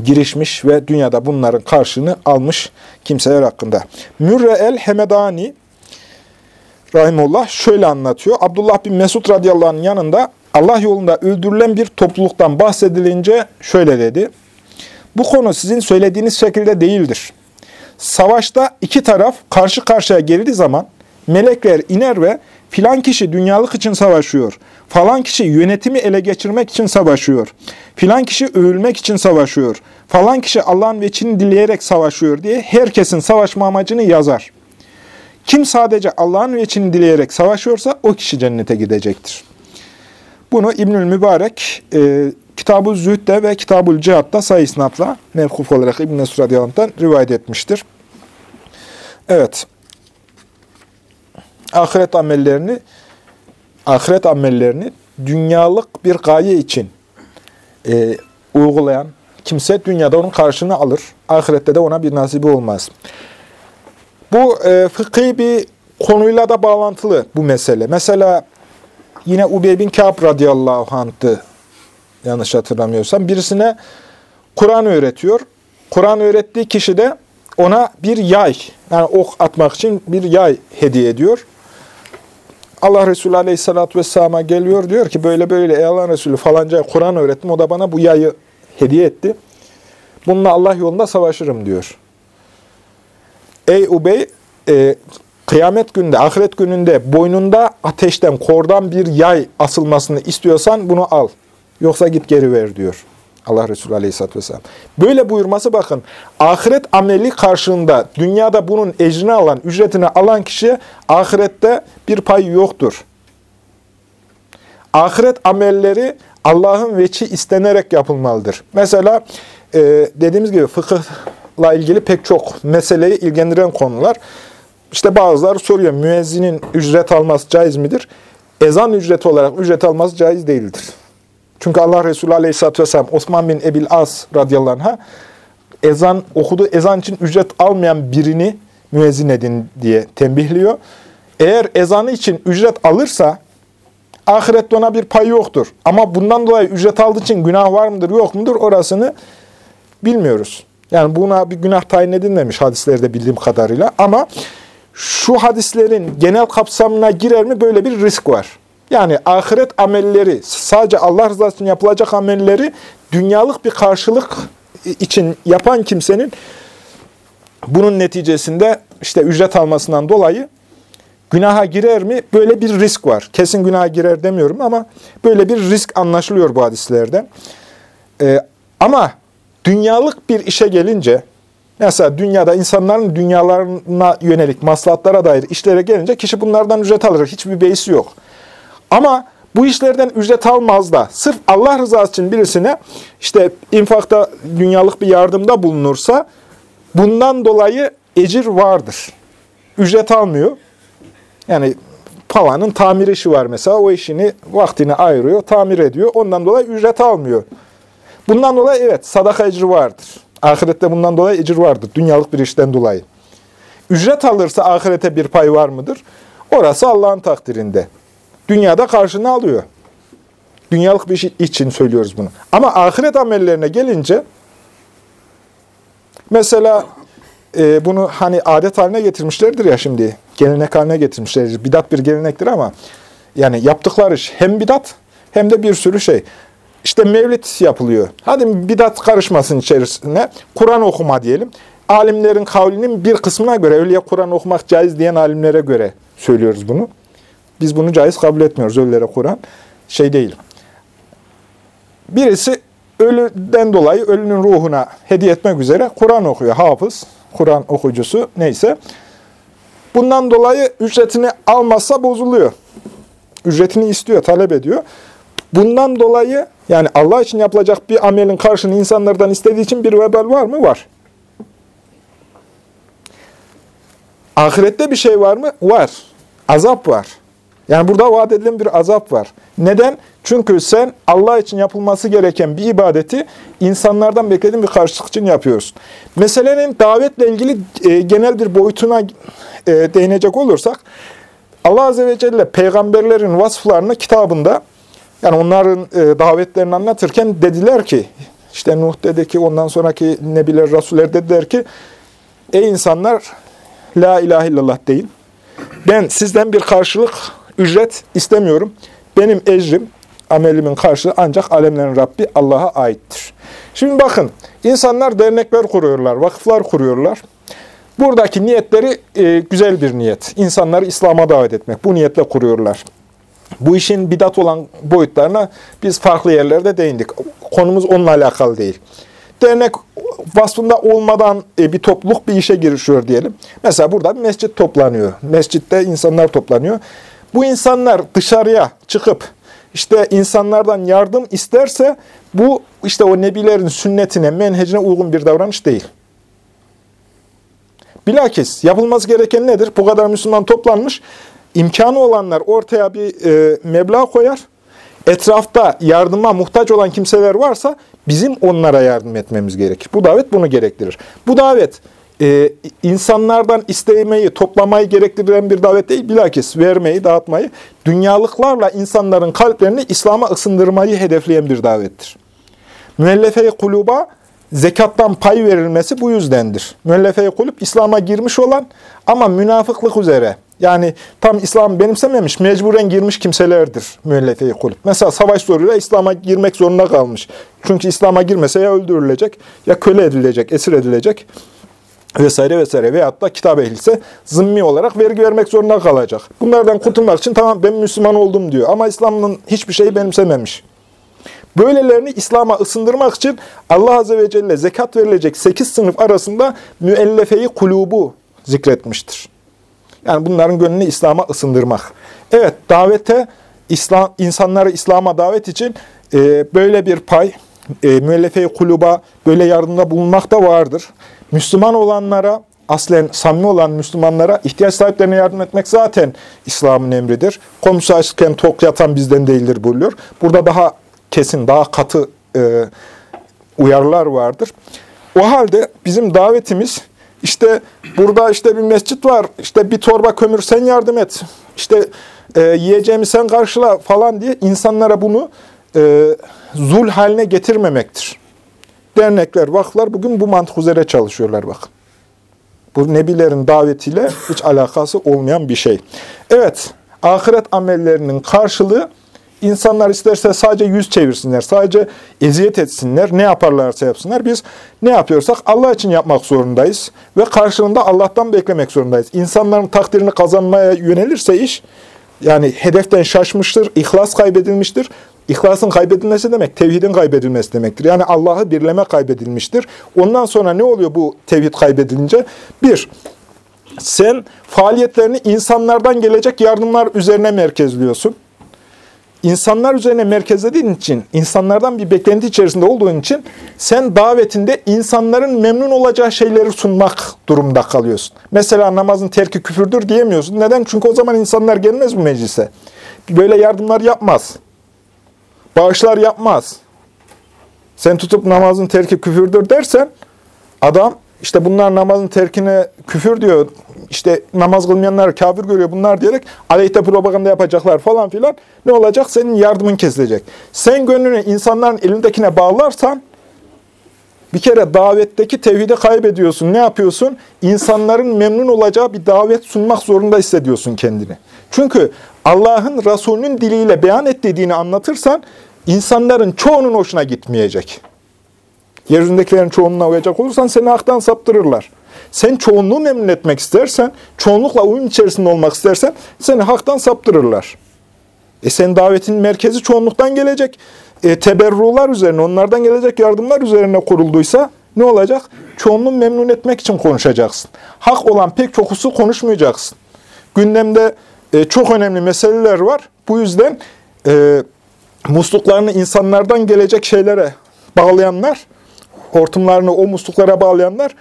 girişmiş ve dünyada bunların karşını almış kimseler hakkında. Mürre el-Hemedani Rahimullah şöyle anlatıyor. Abdullah bin Mesud radıyallahu anh'ın yanında Allah yolunda öldürülen bir topluluktan bahsedilince şöyle dedi. Bu konu sizin söylediğiniz şekilde değildir. savaşta iki taraf karşı karşıya geldiği zaman melekler iner ve filan kişi dünyalık için savaşıyor, falan kişi yönetimi ele geçirmek için savaşıyor, filan kişi övülmek için savaşıyor, falan kişi Allah'ın veçini dileyerek savaşıyor diye herkesin savaşma amacını yazar. Kim sadece Allah'ın veçini dileyerek savaşıyorsa o kişi cennete gidecektir. Bunu İbnül Mübarek e, Kitab-ı Zühd'de ve Kitab-ı Cihat'ta sayı isnatla mevkuf olarak İbn-i Mesud rivayet etmiştir. Evet. Ahiret amellerini ahiret amellerini dünyalık bir gaye için e, uygulayan kimse dünyada onun karşını alır. Ahirette de ona bir nasibi olmaz. Bu e, fıkhi bir konuyla da bağlantılı bu mesele. Mesela yine Ubey bin Kâb radıyallahu anh'tı yanlış hatırlamıyorsam. Birisine Kur'an öğretiyor. Kur'an öğrettiği kişi de ona bir yay, yani ok atmak için bir yay hediye ediyor. Allah Resulü Aleyhisselatü Vesselam'a geliyor diyor ki böyle böyle ey Allah Resulü falanca Kur'an öğrettim o da bana bu yayı hediye etti. Bununla Allah yolunda savaşırım diyor. Ey Ubey e, kıyamet günde, ahiret gününde boynunda ateşten, kordan bir yay asılmasını istiyorsan bunu al. Yoksa git geri ver diyor. Allah Resulü Aleyhisselatü Vesselam. Böyle buyurması bakın, ahiret ameli karşılığında dünyada bunun ecrini alan, ücretini alan kişiye ahirette bir pay yoktur. Ahiret amelleri Allah'ın veçi istenerek yapılmalıdır. Mesela e, dediğimiz gibi fıkıhla ilgili pek çok meseleyi ilgilendiren konular. İşte bazıları soruyor, müezzinin ücret alması caiz midir? Ezan ücreti olarak ücret alması caiz değildir. Çünkü Allah Resulü Aleyhisselatü Vesselam Osman bin Ebil As radıyallahu anh'a ezan okudu, ezan için ücret almayan birini müezzin edin diye tembihliyor. Eğer ezanı için ücret alırsa ahirette ona bir pay yoktur. Ama bundan dolayı ücret aldığı için günah var mıdır yok mudur orasını bilmiyoruz. Yani buna bir günah tayin edilmemiş hadislerde bildiğim kadarıyla. Ama şu hadislerin genel kapsamına girer mi böyle bir risk var. Yani ahiret amelleri, sadece Allah rızası için yapılacak amelleri dünyalık bir karşılık için yapan kimsenin bunun neticesinde işte ücret almasından dolayı günaha girer mi? Böyle bir risk var. Kesin günaha girer demiyorum ama böyle bir risk anlaşılıyor bu hadislerde. Ee, ama dünyalık bir işe gelince, mesela dünyada insanların dünyalarına yönelik maslahatlara dair işlere gelince kişi bunlardan ücret alır. Hiçbir beisi yok. Ama bu işlerden ücret almaz da sırf Allah rızası için birisine işte infakta dünyalık bir yardımda bulunursa bundan dolayı ecir vardır. Ücret almıyor. Yani palanın tamir işi var mesela. O işini vaktini ayırıyor, tamir ediyor. Ondan dolayı ücret almıyor. Bundan dolayı evet sadaka ecri vardır. Ahirette bundan dolayı ecir vardır. Dünyalık bir işten dolayı. Ücret alırsa ahirete bir pay var mıdır? Orası Allah'ın takdirinde. Dünyada karşını alıyor. Dünyalık bir şey için söylüyoruz bunu. Ama ahiret amellerine gelince mesela e, bunu hani adet haline getirmişlerdir ya şimdi. Gelenek haline getirmişlerdir. Bidat bir gelenektir ama yani yaptıkları iş hem bidat hem de bir sürü şey. İşte mevlid yapılıyor. Hadi bidat karışmasın içerisine. Kur'an okuma diyelim. Alimlerin kavlinin bir kısmına göre, öyle Kur'an okumak caiz diyen alimlere göre söylüyoruz bunu. Biz bunu caiz kabul etmiyoruz ölülere Kur'an. Şey değil. Birisi ölüden dolayı ölünün ruhuna hediye etmek üzere Kur'an okuyor. Hafız, Kur'an okuyucusu neyse. Bundan dolayı ücretini almazsa bozuluyor. Ücretini istiyor, talep ediyor. Bundan dolayı yani Allah için yapılacak bir amelin karşını insanlardan istediği için bir vebal var mı? Var. Ahirette bir şey var mı? Var. Azap var. Yani burada vaat edilen bir azap var. Neden? Çünkü sen Allah için yapılması gereken bir ibadeti insanlardan beklediğin bir karşılık için yapıyorsun. Meselenin davetle ilgili e, genel bir boyutuna e, değinecek olursak, Allah Azze ve Celle peygamberlerin vasıflarını kitabında, yani onların e, davetlerini anlatırken dediler ki, işte Nuh dedi ki, ondan sonraki Nebiler, Rasuller dediler ki, ey insanlar, La ilahe illallah deyin. Ben sizden bir karşılık ücret istemiyorum. Benim ecrim, amelimin karşılığı ancak alemlerin Rabbi Allah'a aittir. Şimdi bakın, insanlar dernekler kuruyorlar, vakıflar kuruyorlar. Buradaki niyetleri e, güzel bir niyet. İnsanları İslam'a davet etmek. Bu niyetle kuruyorlar. Bu işin bidat olan boyutlarına biz farklı yerlerde değindik. Konumuz onunla alakalı değil. Dernek vasfında olmadan e, bir topluluk bir işe girişiyor diyelim. Mesela burada bir mescit toplanıyor. Mescitte insanlar toplanıyor. Bu insanlar dışarıya çıkıp işte insanlardan yardım isterse bu işte o nebilerin sünnetine, menhecine uygun bir davranış değil. Bilakis yapılması gereken nedir? Bu kadar Müslüman toplanmış. İmkanı olanlar ortaya bir e, meblağ koyar. Etrafta yardıma muhtaç olan kimseler varsa bizim onlara yardım etmemiz gerekir. Bu davet bunu gerektirir. Bu davet e, insanlardan istemeyi, toplamayı gerektiren bir davet değil, bilakis vermeyi, dağıtmayı, dünyalıklarla insanların kalplerini İslam'a ısındırmayı hedefleyen bir davettir. Müellefe-i kuluba zekattan pay verilmesi bu yüzdendir. Müellefe-i kulüp İslam'a girmiş olan ama münafıklık üzere, yani tam İslam benimsememiş, mecburen girmiş kimselerdir müellefe-i kulüp. Mesela savaş zoruyla İslam'a girmek zorunda kalmış. Çünkü İslam'a girmese ya öldürülecek, ya köle edilecek, esir edilecek vesaire vesaire. Veyahut da kitap ehlise zımmi olarak vergi vermek zorunda kalacak. Bunlardan kurtulmak için tamam ben Müslüman oldum diyor ama İslam'ın hiçbir şeyi benimsememiş. Böylelerini İslam'a ısındırmak için Allah Azze ve Celle zekat verilecek 8 sınıf arasında müellefeyi kulubu zikretmiştir. Yani bunların gönlünü İslam'a ısındırmak. Evet, davete, İslam, insanları İslam'a davet için e, böyle bir pay, e, müellefe-i kuluba böyle yardımda bulunmak da vardır. Müslüman olanlara, aslen samimi olan Müslümanlara ihtiyaç sahiplerine yardım etmek zaten İslam'ın emridir. Komşu açken tok yatan bizden değildir buyuruyor. Burada daha kesin, daha katı e, uyarılar vardır. O halde bizim davetimiz işte burada işte bir mescit var, işte bir torba kömür sen yardım et, işte e, yiyeceğimi sen karşıla falan diye insanlara bunu e, zul haline getirmemektir. Dernekler, vakıflar bugün bu mantık üzere çalışıyorlar bak. Bu nebilerin davetiyle hiç alakası olmayan bir şey. Evet, ahiret amellerinin karşılığı İnsanlar isterse sadece yüz çevirsinler, sadece eziyet etsinler, ne yaparlarsa yapsınlar. Biz ne yapıyorsak Allah için yapmak zorundayız ve karşılığında Allah'tan beklemek zorundayız. İnsanların takdirini kazanmaya yönelirse iş, yani hedeften şaşmıştır, ihlas kaybedilmiştir. İhlasın kaybedilmesi demek, tevhidin kaybedilmesi demektir. Yani Allah'ı birleme kaybedilmiştir. Ondan sonra ne oluyor bu tevhid kaybedilince? Bir, sen faaliyetlerini insanlardan gelecek yardımlar üzerine merkezliyorsun insanlar üzerine merkezlediğin için, insanlardan bir beklenti içerisinde olduğun için sen davetinde insanların memnun olacağı şeyleri sunmak durumda kalıyorsun. Mesela namazın terki küfürdür diyemiyorsun. Neden? Çünkü o zaman insanlar gelmez bu meclise. Böyle yardımlar yapmaz. Bağışlar yapmaz. Sen tutup namazın terki küfürdür dersen adam işte bunlar namazın terkine küfür diyor. İşte namaz kılmayanlar kafir görüyor bunlar diyerek aleyhte propaganda yapacaklar falan filan. Ne olacak? Senin yardımın kesilecek. Sen gönlünü insanların elindekine bağlarsan bir kere davetteki tevhidi kaybediyorsun. Ne yapıyorsun? İnsanların memnun olacağı bir davet sunmak zorunda hissediyorsun kendini. Çünkü Allah'ın Resulünün diliyle beyan ettiğini anlatırsan insanların çoğunun hoşuna gitmeyecek. Yeryüzündekilerin çoğunluğuna uyacak olursan seni haktan saptırırlar. Sen çoğunluğu memnun etmek istersen, çoğunlukla uyum içerisinde olmak istersen seni haktan saptırırlar. E senin davetin merkezi çoğunluktan gelecek. E, teberrular üzerine, onlardan gelecek yardımlar üzerine kurulduysa ne olacak? Çoğunluğu memnun etmek için konuşacaksın. Hak olan pek çok husu konuşmayacaksın. Gündemde e, çok önemli meseleler var. Bu yüzden e, musluklarını insanlardan gelecek şeylere bağlayanlar hortumlarını o musluklara bağlayanlar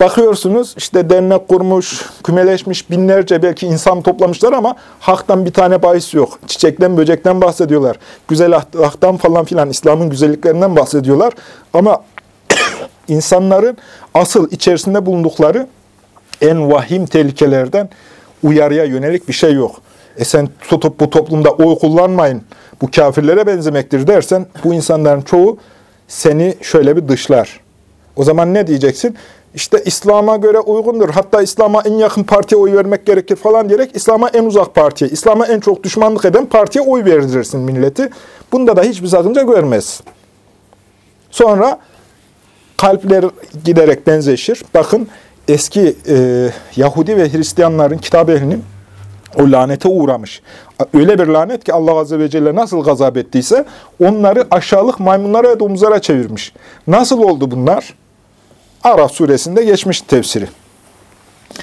bakıyorsunuz işte dernek kurmuş, kümeleşmiş binlerce belki insan toplamışlar ama haktan bir tane bahis yok. Çiçekten, böcekten bahsediyorlar. Güzel ahlaktan falan filan İslam'ın güzelliklerinden bahsediyorlar. Ama insanların asıl içerisinde bulundukları en vahim tehlikelerden uyarıya yönelik bir şey yok. E sen tutup bu toplumda oy kullanmayın, bu kafirlere benzemektir dersen bu insanların çoğu seni şöyle bir dışlar. O zaman ne diyeceksin? İşte İslam'a göre uygundur. Hatta İslam'a en yakın partiye oy vermek gerekir falan diyerek İslam'a en uzak partiye, İslam'a en çok düşmanlık eden partiye oy verirsin milleti. Bunda da hiçbir sakınca görmez. Sonra kalpler giderek benzeşir. Bakın eski e, Yahudi ve Hristiyanların kitap ehlinin o lanete uğramış. Öyle bir lanet ki Allah Azze ve Celle nasıl gazap ettiyse onları aşağılık maymunlara ve domuzlara çevirmiş. Nasıl oldu bunlar? Araf suresinde geçmiş tefsiri.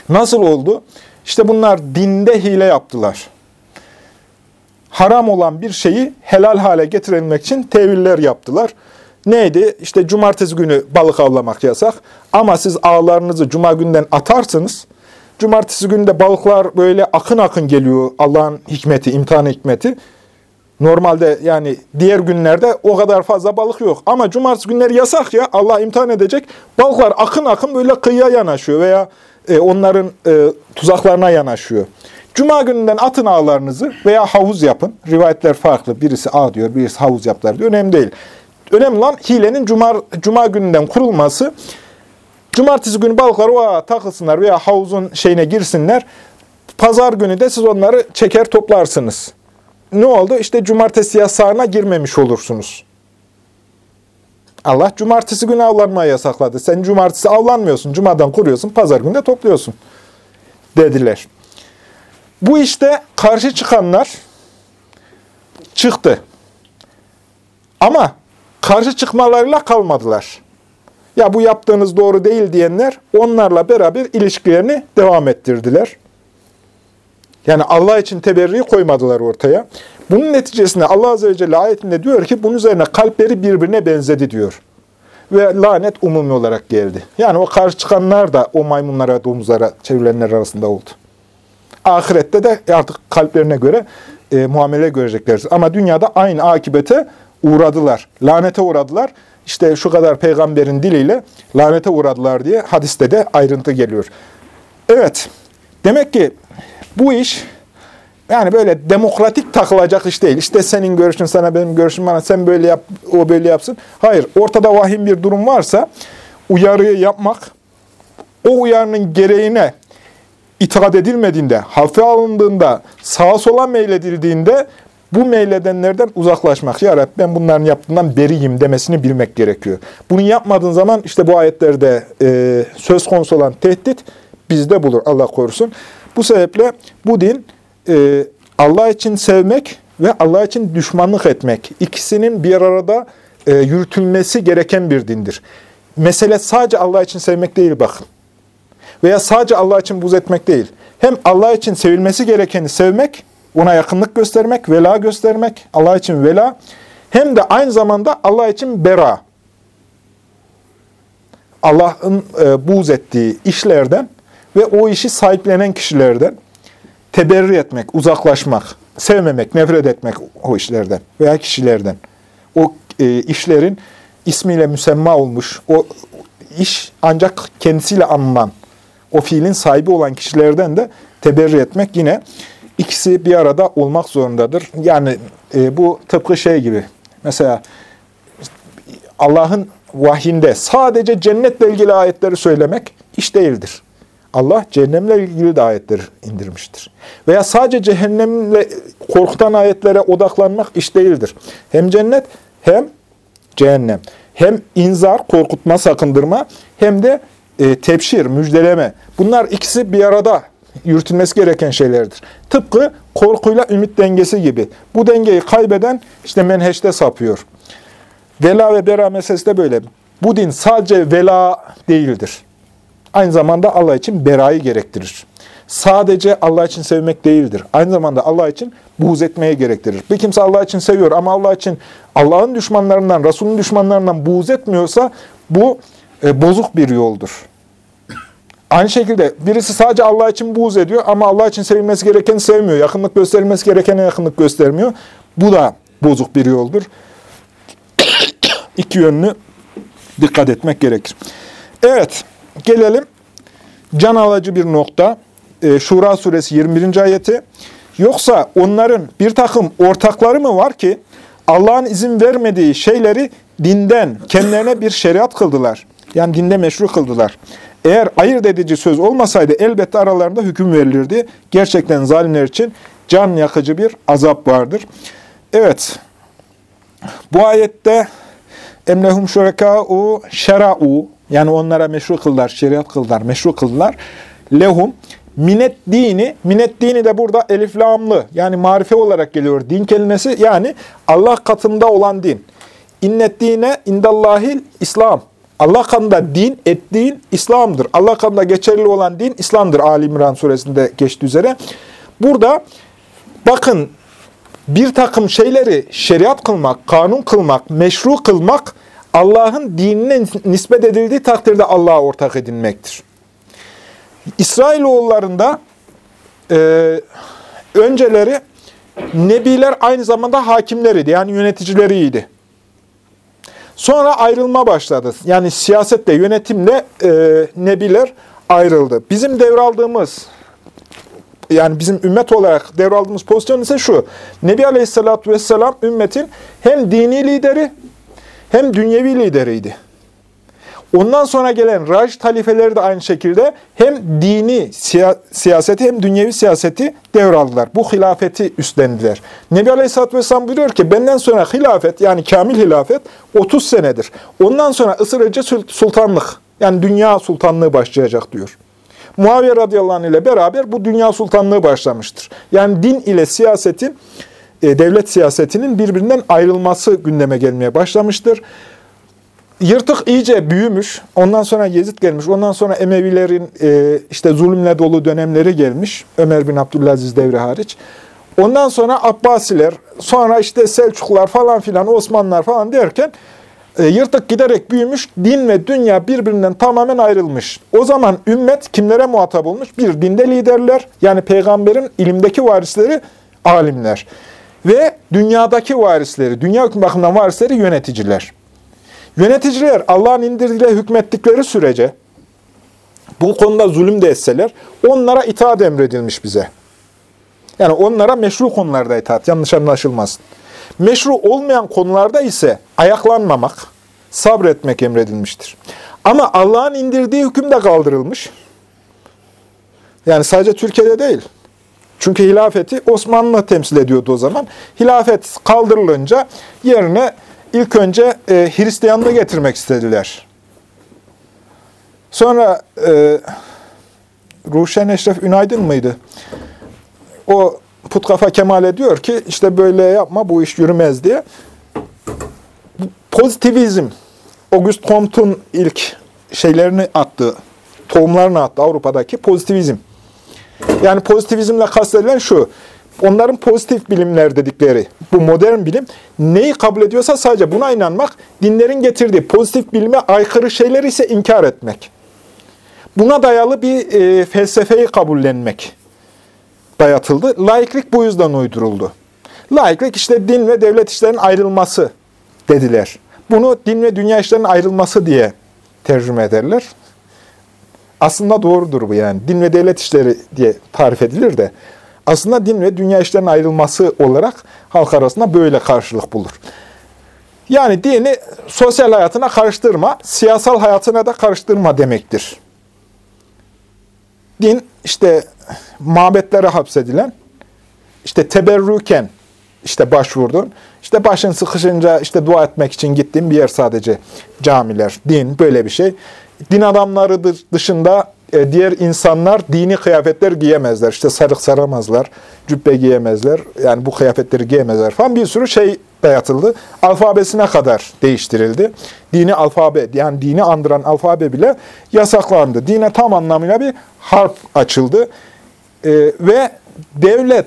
Nasıl oldu? İşte bunlar dinde hile yaptılar. Haram olan bir şeyi helal hale getirilmek için teviller yaptılar. Neydi? İşte cumartesi günü balık avlamak yasak. Ama siz ağlarınızı cuma günden atarsınız. Cumartesi günü de balıklar böyle akın akın geliyor. Allah'ın hikmeti, imtihan hikmeti. Normalde yani diğer günlerde o kadar fazla balık yok. Ama cumartesi günleri yasak ya. Allah imtihan edecek. Balıklar akın akın böyle kıyıya yanaşıyor veya e, onların e, tuzaklarına yanaşıyor. Cuma gününden atın ağlarınızı veya havuz yapın. Rivayetler farklı. Birisi ağ diyor, birisi havuz yaptılar diyor. Önemli değil. Önemli olan hilenin cuma, cuma gününden kurulması. Cumartesi günü balıklar o takılsınlar veya havuzun şeyine girsinler. Pazar günü de siz onları çeker toplarsınız. Ne oldu? İşte cumartesi yasağına girmemiş olursunuz. Allah cumartesi günü avlanmayı yasakladı. Sen cumartesi avlanmıyorsun. Cumadan kuruyorsun, pazar günü de topluyorsun. Dediler. Bu işte karşı çıkanlar çıktı. Ama karşı çıkmalarıyla kalmadılar. Ya bu yaptığınız doğru değil diyenler onlarla beraber ilişkilerini devam ettirdiler. Yani Allah için teberriyi koymadılar ortaya. Bunun neticesinde Allah Azze ve Celle ayetinde diyor ki bunun üzerine kalpleri birbirine benzedi diyor. Ve lanet umumi olarak geldi. Yani o karşı çıkanlar da o maymunlara, domuzlara çevrilenler arasında oldu. Ahirette de artık kalplerine göre e, muamele görecekler. Ama dünyada aynı akibete uğradılar. Lanete uğradılar. İşte şu kadar peygamberin diliyle lanete uğradılar diye hadiste de ayrıntı geliyor. Evet, demek ki bu iş yani böyle demokratik takılacak iş değil. İşte senin görüşün sana, benim görüşüm bana, sen böyle yap, o böyle yapsın. Hayır, ortada vahim bir durum varsa uyarıyı yapmak, o uyarının gereğine itaat edilmediğinde, hafife alındığında, sağa sola meyledildiğinde bu meyledenlerden uzaklaşmak. Ya Rabbi ben bunların yaptığından beriyim demesini bilmek gerekiyor. Bunu yapmadığın zaman işte bu ayetlerde e, söz konusu olan tehdit bizde bulur. Allah korusun. Bu sebeple bu din e, Allah için sevmek ve Allah için düşmanlık etmek ikisinin bir arada e, yürütülmesi gereken bir dindir. Mesele sadece Allah için sevmek değil bakın. Veya sadece Allah için buz etmek değil. Hem Allah için sevilmesi gerekeni sevmek, ona yakınlık göstermek, vela göstermek, Allah için vela. Hem de aynı zamanda Allah için bera. Allah'ın e, buğz ettiği işlerden ve o işi sahiplenen kişilerden teberri etmek, uzaklaşmak, sevmemek, nefret etmek o işlerden veya kişilerden. O e, işlerin ismiyle müsemma olmuş, o iş ancak kendisiyle anılan, o fiilin sahibi olan kişilerden de teberri etmek yine ikisi bir arada olmak zorundadır. Yani e, bu tıpkı şey gibi, mesela Allah'ın vahyinde sadece cennetle ilgili ayetleri söylemek iş değildir. Allah cehennemle ilgili de ayetler indirmiştir. Veya sadece cehennemle korkutan ayetlere odaklanmak iş değildir. Hem cennet hem cehennem. Hem inzar, korkutma, sakındırma hem de e, tepşir, müjdeleme. Bunlar ikisi bir arada yürütülmesi gereken şeylerdir. Tıpkı korkuyla ümit dengesi gibi. Bu dengeyi kaybeden işte menheşte sapıyor. Vela ve bera meselesi de böyle. Bu din sadece vela değildir. Aynı zamanda Allah için berayı gerektirir. Sadece Allah için sevmek değildir. Aynı zamanda Allah için buğz etmeye gerektirir. Bir kimse Allah için seviyor ama Allah için Allah'ın düşmanlarından, Resul'ün düşmanlarından buğz etmiyorsa bu e, bozuk bir yoldur. Aynı şekilde birisi sadece Allah için buğz ediyor ama Allah için sevilmesi gerekeni sevmiyor. Yakınlık gösterilmesi gerekene yakınlık göstermiyor. Bu da bozuk bir yoldur. İki yönlü dikkat etmek gerekir. Evet, gelelim can alıcı bir nokta. E, Şura suresi 21. ayeti. Yoksa onların bir takım ortakları mı var ki Allah'ın izin vermediği şeyleri dinden kendilerine bir şeriat kıldılar. Yani dinde meşru kıldılar. Eğer ayırt edici söz olmasaydı elbette aralarında hüküm verilirdi. Gerçekten zalimler için can yakıcı bir azap vardır. Evet, bu ayette emlehum şurekâ'u şera'u Yani onlara meşru kıldılar, şeriat kıldılar, meşru kıldılar. Lehum minet dini, minet dini de burada eliflamlı yani marife olarak geliyor din kelimesi. Yani Allah katında olan din. İnnet dine indallahil İslam. Allah katında din, et din İslam'dır. Allah katında geçerli olan din İslam'dır. Ali İmran suresinde geçtiği üzere. Burada bakın bir takım şeyleri şeriat kılmak, kanun kılmak, meşru kılmak Allah'ın dinine nispet edildiği takdirde Allah'a ortak edinmektir. İsrailoğullarında e, önceleri nebiler aynı zamanda hakimleriydi. Yani yöneticileriydi. Sonra ayrılma başladı. Yani siyasetle, yönetimle e, nebiler ayrıldı. Bizim devraldığımız, yani bizim ümmet olarak devraldığımız pozisyon ise şu. Nebi Aleyhisselatü Vesselam ümmetin hem dini lideri hem dünyevi lideriydi. Ondan sonra gelen Raşid halifeleri de aynı şekilde hem dini siyaseti hem dünyevi siyaseti devraldılar. Bu hilafeti üstlendiler. Nebi Aleyhisselatü Vesselam buyuruyor ki benden sonra hilafet yani kamil hilafet 30 senedir. Ondan sonra ısırıcı sultanlık yani dünya sultanlığı başlayacak diyor. Muaviye radıyallahu anh ile beraber bu dünya sultanlığı başlamıştır. Yani din ile siyasetin, e, devlet siyasetinin birbirinden ayrılması gündeme gelmeye başlamıştır. Yırtık iyice büyümüş. Ondan sonra Yezid gelmiş. Ondan sonra Emevilerin e, işte zulümle dolu dönemleri gelmiş. Ömer bin Abdülaziz devri hariç. Ondan sonra Abbasiler, sonra işte Selçuklular falan filan, Osmanlılar falan derken e, yırtık giderek büyümüş. Din ve dünya birbirinden tamamen ayrılmış. O zaman ümmet kimlere muhatap olmuş? Bir, dinde liderler, yani peygamberin ilimdeki varisleri, alimler. Ve dünyadaki varisleri, dünya bakımından varisleri yöneticiler. Yöneticiler Allah'ın indirdiğiyle hükmettikleri sürece bu konuda zulüm de etseler onlara itaat emredilmiş bize. Yani onlara meşru konularda itaat, yanlış anlaşılmasın. Meşru olmayan konularda ise ayaklanmamak, sabretmek emredilmiştir. Ama Allah'ın indirdiği hüküm de kaldırılmış. Yani sadece Türkiye'de değil. Çünkü hilafeti Osmanlı temsil ediyordu o zaman. Hilafet kaldırılınca yerine ilk önce e, Hristiyanlığı getirmek istediler. Sonra e, Ruşen Eşref Ünaydın mıydı? O putkafa kemal ediyor ki işte böyle yapma bu iş yürümez diye. Pozitivizm, Auguste Comte'un ilk şeylerini attı, tohumlarını attı Avrupa'daki pozitivizm. Yani pozitivizmle kastedilen şu, onların pozitif bilimler dedikleri bu modern bilim neyi kabul ediyorsa sadece buna inanmak, dinlerin getirdiği pozitif bilime aykırı şeyler ise inkar etmek. Buna dayalı bir e, felsefeyi kabullenmek dayatıldı. Laiklik bu yüzden uyduruldu. Laiklik işte din ve devlet işlerinin ayrılması dediler. Bunu din ve dünya işlerinin ayrılması diye tercüme ederler. Aslında doğrudur bu yani. Din ve devlet işleri diye tarif edilir de aslında din ve dünya işlerinin ayrılması olarak halk arasında böyle karşılık bulur. Yani dini sosyal hayatına karıştırma, siyasal hayatına da karıştırma demektir. Din işte mabetlere hapsedilen, işte teberrüken işte başvurdun, işte başın sıkışınca işte dua etmek için gittiğin bir yer sadece camiler, din böyle bir şey. Din adamları dışında e, diğer insanlar dini kıyafetler giyemezler. İşte sarık saramazlar, cübbe giyemezler. Yani bu kıyafetleri giyemezler falan bir sürü şey dayatıldı. Alfabesine kadar değiştirildi. Dini alfabe, yani dini andıran alfabe bile yasaklandı. Dine tam anlamıyla bir harf açıldı. Ee, ve devlet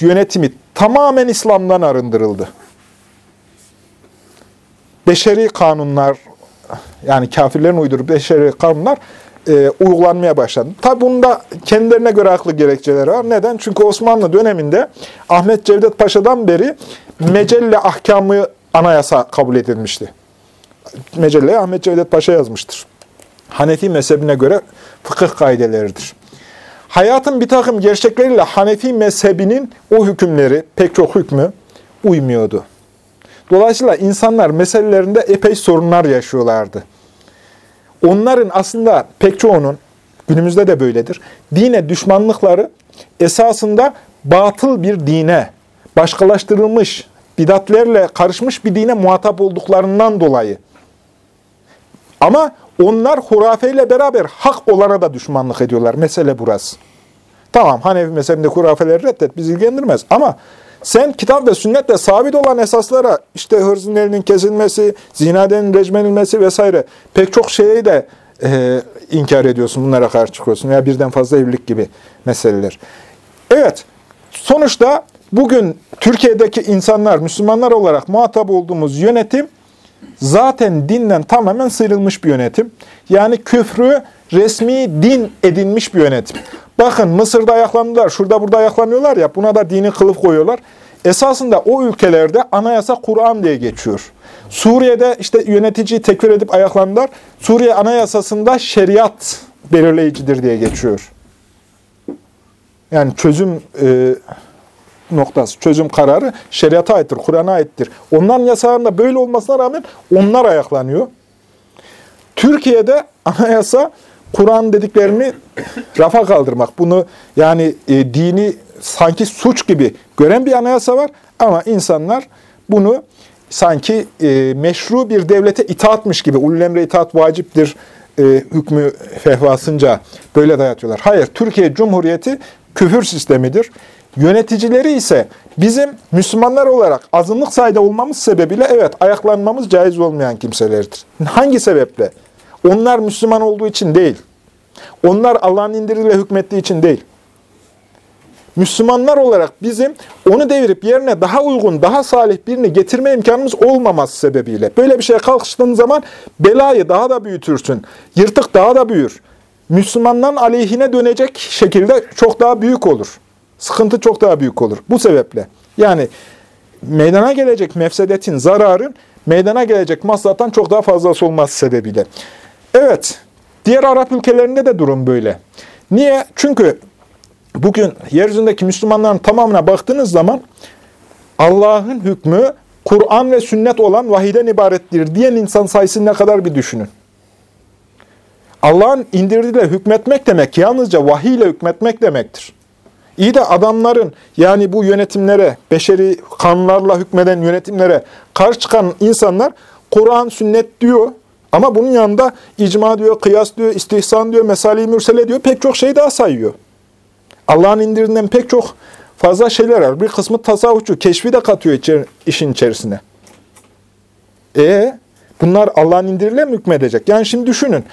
yönetimi tamamen İslam'dan arındırıldı. Beşeri kanunlar, yani kafirlerin uydurduğu beşeri kanunlar e, uygulanmaya başladı. Tabi bunda kendilerine göre haklı gerekçeleri var. Neden? Çünkü Osmanlı döneminde Ahmet Cevdet Paşa'dan beri Mecelle ahkamı anayasa kabul edilmişti. Mecelle Ahmet Cevdet Paşa yazmıştır. Hanefi mezhebine göre fıkıh kaideleridir. Hayatın bir takım gerçekleriyle Hanefi mezhebinin o hükümleri, pek çok hükmü uymuyordu. Dolayısıyla insanlar meselelerinde epey sorunlar yaşıyorlardı. Onların aslında pek çoğunun, günümüzde de böyledir, dine düşmanlıkları esasında batıl bir dine, başkalaştırılmış, bidatlerle karışmış bir dine muhatap olduklarından dolayı. Ama onlar hurafeyle beraber hak olana da düşmanlık ediyorlar. Mesele burası. Tamam Hanefi mezhebinde hurafeleri reddet, bizi ilgilendirmez. Ama sen kitap ve sünnetle sabit olan esaslara, işte hırzın elinin kesilmesi, zinadenin rejmenilmesi vesaire pek çok şeyi de e, inkar ediyorsun, bunlara karşı çıkıyorsun veya birden fazla evlilik gibi meseleler. Evet, sonuçta bugün Türkiye'deki insanlar, Müslümanlar olarak muhatap olduğumuz yönetim zaten dinden tamamen sıyrılmış bir yönetim. Yani küfrü resmi din edinmiş bir yönetim. Bakın Mısır'da ayaklandılar, şurada burada ayaklanıyorlar ya, buna da dini kılıf koyuyorlar. Esasında o ülkelerde anayasa Kur'an diye geçiyor. Suriye'de işte yöneticiyi tekfir edip ayaklandılar. Suriye anayasasında şeriat belirleyicidir diye geçiyor. Yani çözüm e, noktası, çözüm kararı şeriata aittir, Kur'an'a aittir. Onların yasalarında böyle olmasına rağmen onlar ayaklanıyor. Türkiye'de anayasa Kur'an dediklerini rafa kaldırmak. Bunu yani e, dini sanki suç gibi gören bir anayasa var ama insanlar bunu sanki e, meşru bir devlete itaatmış gibi, ulul emre itaat vaciptir e, hükmü fehvasınca böyle dayatıyorlar. Hayır, Türkiye Cumhuriyeti küfür sistemidir. Yöneticileri ise bizim Müslümanlar olarak azınlık sayıda olmamız sebebiyle evet ayaklanmamız caiz olmayan kimselerdir. Hangi sebeple? Onlar Müslüman olduğu için değil. Onlar Allah'ın indiriyle hükmettiği için değil. Müslümanlar olarak bizim onu devirip yerine daha uygun, daha salih birini getirme imkanımız olmaması sebebiyle. Böyle bir şeye kalkıştığın zaman belayı daha da büyütürsün. Yırtık daha da büyür. Müslümanların aleyhine dönecek şekilde çok daha büyük olur. Sıkıntı çok daha büyük olur. Bu sebeple. Yani meydana gelecek mefsedetin, zararın meydana gelecek maslahattan çok daha fazlası olması sebebiyle. Evet, diğer Arap ülkelerinde de durum böyle. Niye? Çünkü bugün yeryüzündeki Müslümanların tamamına baktığınız zaman Allah'ın hükmü Kur'an ve sünnet olan vahiden ibarettir diyen insan sayısı ne kadar bir düşünün. Allah'ın indirdiğiyle hükmetmek demek yalnızca vahiy ile hükmetmek demektir. İyi de adamların yani bu yönetimlere, beşeri kanunlarla hükmeden yönetimlere karşı çıkan insanlar Kur'an, sünnet diyor ama bunun yanında icma diyor, kıyas diyor, istihsan diyor, mesali mürsele diyor, pek çok şey daha sayıyor. Allah'ın indirdiğinden pek çok fazla şeyler var. Bir kısmı tasavvufçu, keşfi de katıyor içer, işin içerisine. E bunlar Allah'ın indiriyle mi hükmedecek? Yani şimdi düşünün.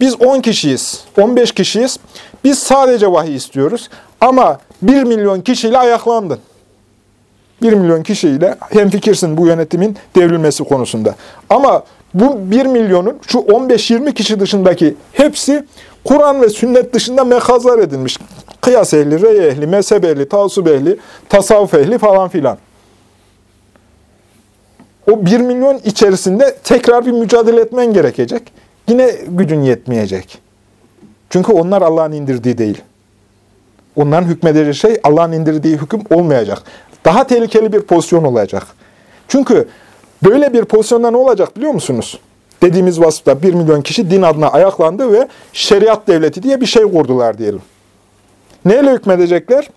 Biz 10 kişiyiz, 15 kişiyiz. Biz sadece vahiy istiyoruz. Ama 1 milyon kişiyle ayaklandın. 1 milyon kişiyle hemfikirsin bu yönetimin devrilmesi konusunda. Ama bu 1 milyonun şu 15-20 kişi dışındaki hepsi Kur'an ve sünnet dışında mekazlar edilmiş. Kıyas ehli, rey ehli, mezhep ehli, tavsub ehli, tasavvuf ehli falan filan. O 1 milyon içerisinde tekrar bir mücadele etmen gerekecek. Yine gücün yetmeyecek. Çünkü onlar Allah'ın indirdiği değil. Onların hükmedeceği şey Allah'ın indirdiği hüküm olmayacak. Daha tehlikeli bir pozisyon olacak. Çünkü böyle bir pozisyonda ne olacak biliyor musunuz? Dediğimiz vasıfta 1 milyon kişi din adına ayaklandı ve şeriat devleti diye bir şey kurdular diyelim. Neyle hükmedecekler?